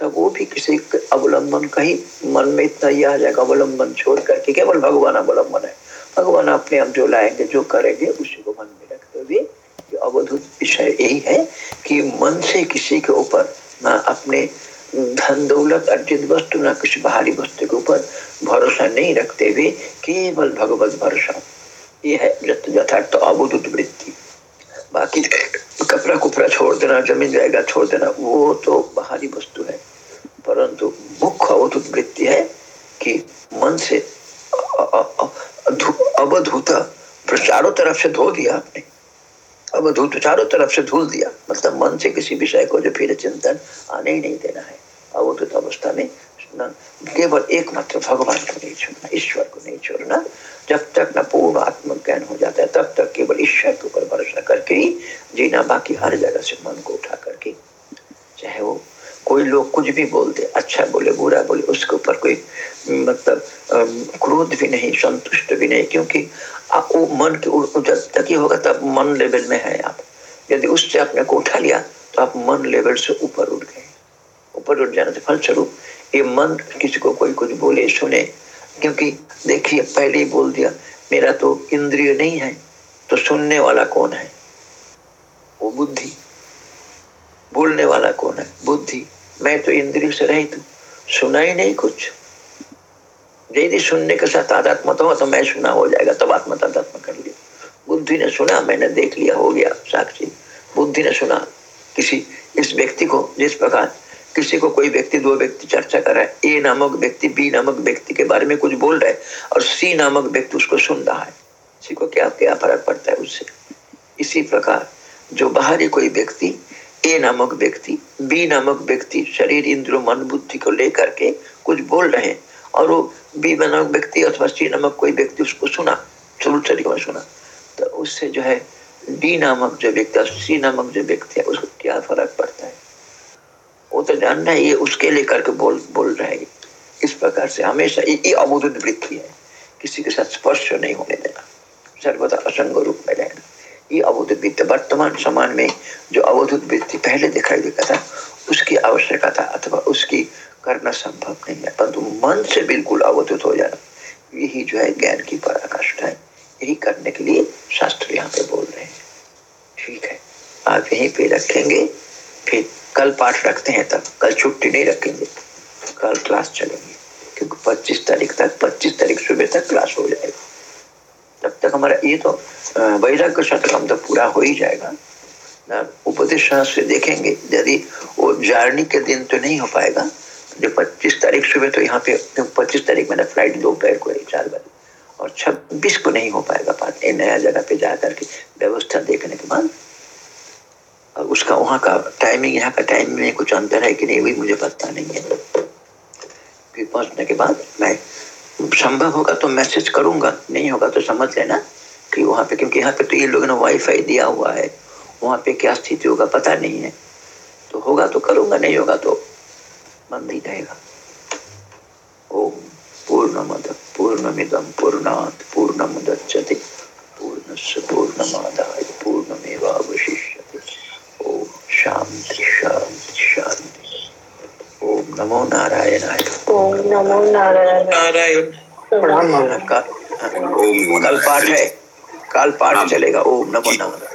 तो वो भी किसी अवलंबन का ही मन में इतना यह आ जाएगा, अवलंबन छोड़ करके केवल भगवान अवलंबन है। भगवान अपने आप जो लाएँगे, जो करेंगे, उसी को मन में रखते हुए अवधुत विषय यही है कि मन से किसी के ऊपर ना अपने धन दौलत, अर्जित वस्तु, ना किसी बाहरी वस्तु के ऊपर भरोसा नहीं रखते हुए केवल भगवत भरोसा। ये है यथार्थ तो अवधुत वृत्ति बाकी कपड़ा कुपड़ा छोड़ देना, ज़मीन जाएगा छोड़ देना, वो तो बाहरी वस्तु है। परंतु मुख्य अवधुत वृत्ति है कि मन से अवधूत चारों तरफ़ से धो दिया आपने। अवधूत चारों तरफ़ से धुल दिया। मतलब मन से किसी विषय को जो फिर चिंतन आने ही नहीं देना है। अवधूत अवस्था में केवल एकमात्र भगवान को नहीं छोड़ना ईश्वर को नहीं छोड़ना जब तक न पूर्ण आत्मज्ञान हो जाता है, तब तक केवल ईश्वर के ऊपर भरोसा करके ही जीना बाकी हर जगह से मन को उठा करके, चाहे वो कोई लोग कुछ भी बोल दे अच्छा बोले, बुरा बोले, उसके ऊपर कोई मतलब क्रोध भी नहीं, संतुष्ट भी नहीं, क्योंकि वो मन के जब तक ही होगा, तब मन लेवल में है आप। यदि उससे अपने को उठा लिया तो आप मन लेवल से ऊपर उठ गए। ऊपर उठ जाने से फलस्वरूप ये मन किसी को कोई कुछ बोले, सुने। क्योंकि देखिए, पहले ही बोल दिया, मेरा तो इंद्रिय नहीं है तो सुनने वाला कौन है? वो बुद्धि। बोलने वाला कौन है? बुद्धि। मैं तो इंद्रिय से रहित हूँ। सुना ही नहीं कुछ। यदि सुनने के साथ आध्यात्म हो तो मैं सुना हो जाएगा, तब आत्मा तादात्म कर लिया। बुद्धि ने सुना, मैंने देख लिया, हो गया, साक्षी। बुद्धि ने सुना। किसी इस व्यक्ति को जिस प्रकार किसी को कोई व्यक्ति, दो व्यक्ति चर्चा कर रहा है, ए नामक व्यक्ति, बी नामक व्यक्ति के बारे में कुछ बोल रहा है और सी नामक व्यक्ति उसको सुन रहा है। किसी को क्या क्या फ़र्क पड़ता है उससे? इसी प्रकार, जो बाहरी कोई व्यक्ति, ए नामक व्यक्ति, बी नामक व्यक्ति, शरीर इंद्र मन, बुद्धि को लेकर के कुछ बोल रहे हैं और वो बी नामक व्यक्ति अथवा सी नामक कोई व्यक्ति उसको सुना, शुरू तरीके सुना तो उससे जो है, डी नामक जो व्यक्ति सी नामक जो व्यक्ति है, उसको क्या फ़र्क पड़ता है? वो तो जानना है, ये उसके लिए करके बोल बोल रहे हैं। इस प्रकार से हमेशा ये अवधुत वृत्ति है। किसी के साथ स्पर्श नहीं होने देना। सर्वदा असंग रूप में रहना। ये अवधुत वृत्ति वर्तमान समाज में जो अवधुत वृत्ति पहले दिखाई देता था, उसकी आवश्यकता अथवा उसकी करना संभव नहीं है। परंतु मन से बिल्कुल अवधुत हो जाना, यही जो है ज्ञान की पराकाष्ठा है। यही करने के लिए शास्त्र यहाँ पे बोल रहे हैं। ठीक है। आप यहीं पे रखेंगे, फिर कल पाठ रखते हैं तब, कल छुट्टी नहीं रखेंगे। कल क्लास चलेंगे, क्योंकि 25 तारीख तक 25 तारीख सुबह तक क्लास हो जाएगा। तब तक हमारा, ये तो वैराग्य शतकम तो पूरा हो ही जाएगा। उपदेश से देखेंगे, यदि वो जर्नी के दिन तो नहीं हो पाएगा, जो 25 तारीख सुबह तो यहाँ पे 25 तारीख मैंने फ़्लाइट दोपहर को चार बजे, और 26 को नहीं हो पाएगा पाठ नया जगह पे जा करके व्यवस्था देखने के बाद उसका वहाँ का टाइमिंग यहाँ का टाइमिंग में कुछ अंतर है कि नहीं, वही मुझे पता नहीं है। फिर पहुँचने के बाद मैं, संभव होगा तो मैसेज करूँगा, नहीं होगा तो समझ लेना कि वहाँ पे, क्योंकि यहाँ पे तो ये लोगों ने वाईफाई दिया हुआ है, वहाँ पे क्या स्थिति होगा पता नहीं है। तो होगा तो करूँगा, नहीं होगा तो बंद ही रहेगा। ओम पूर्ण मद पूर्णमिदम पूर्णात पूर्णमुदच्यते पूर्णस्य पूर्णमादाय पूर्णमेवावशिष्य शांति शांति शांति। ओम नमो नारायणाय। ओम नमो नारायण। नारायण। कल पाठ है। काल पाठ चलेगा। ओम नमो नारायण।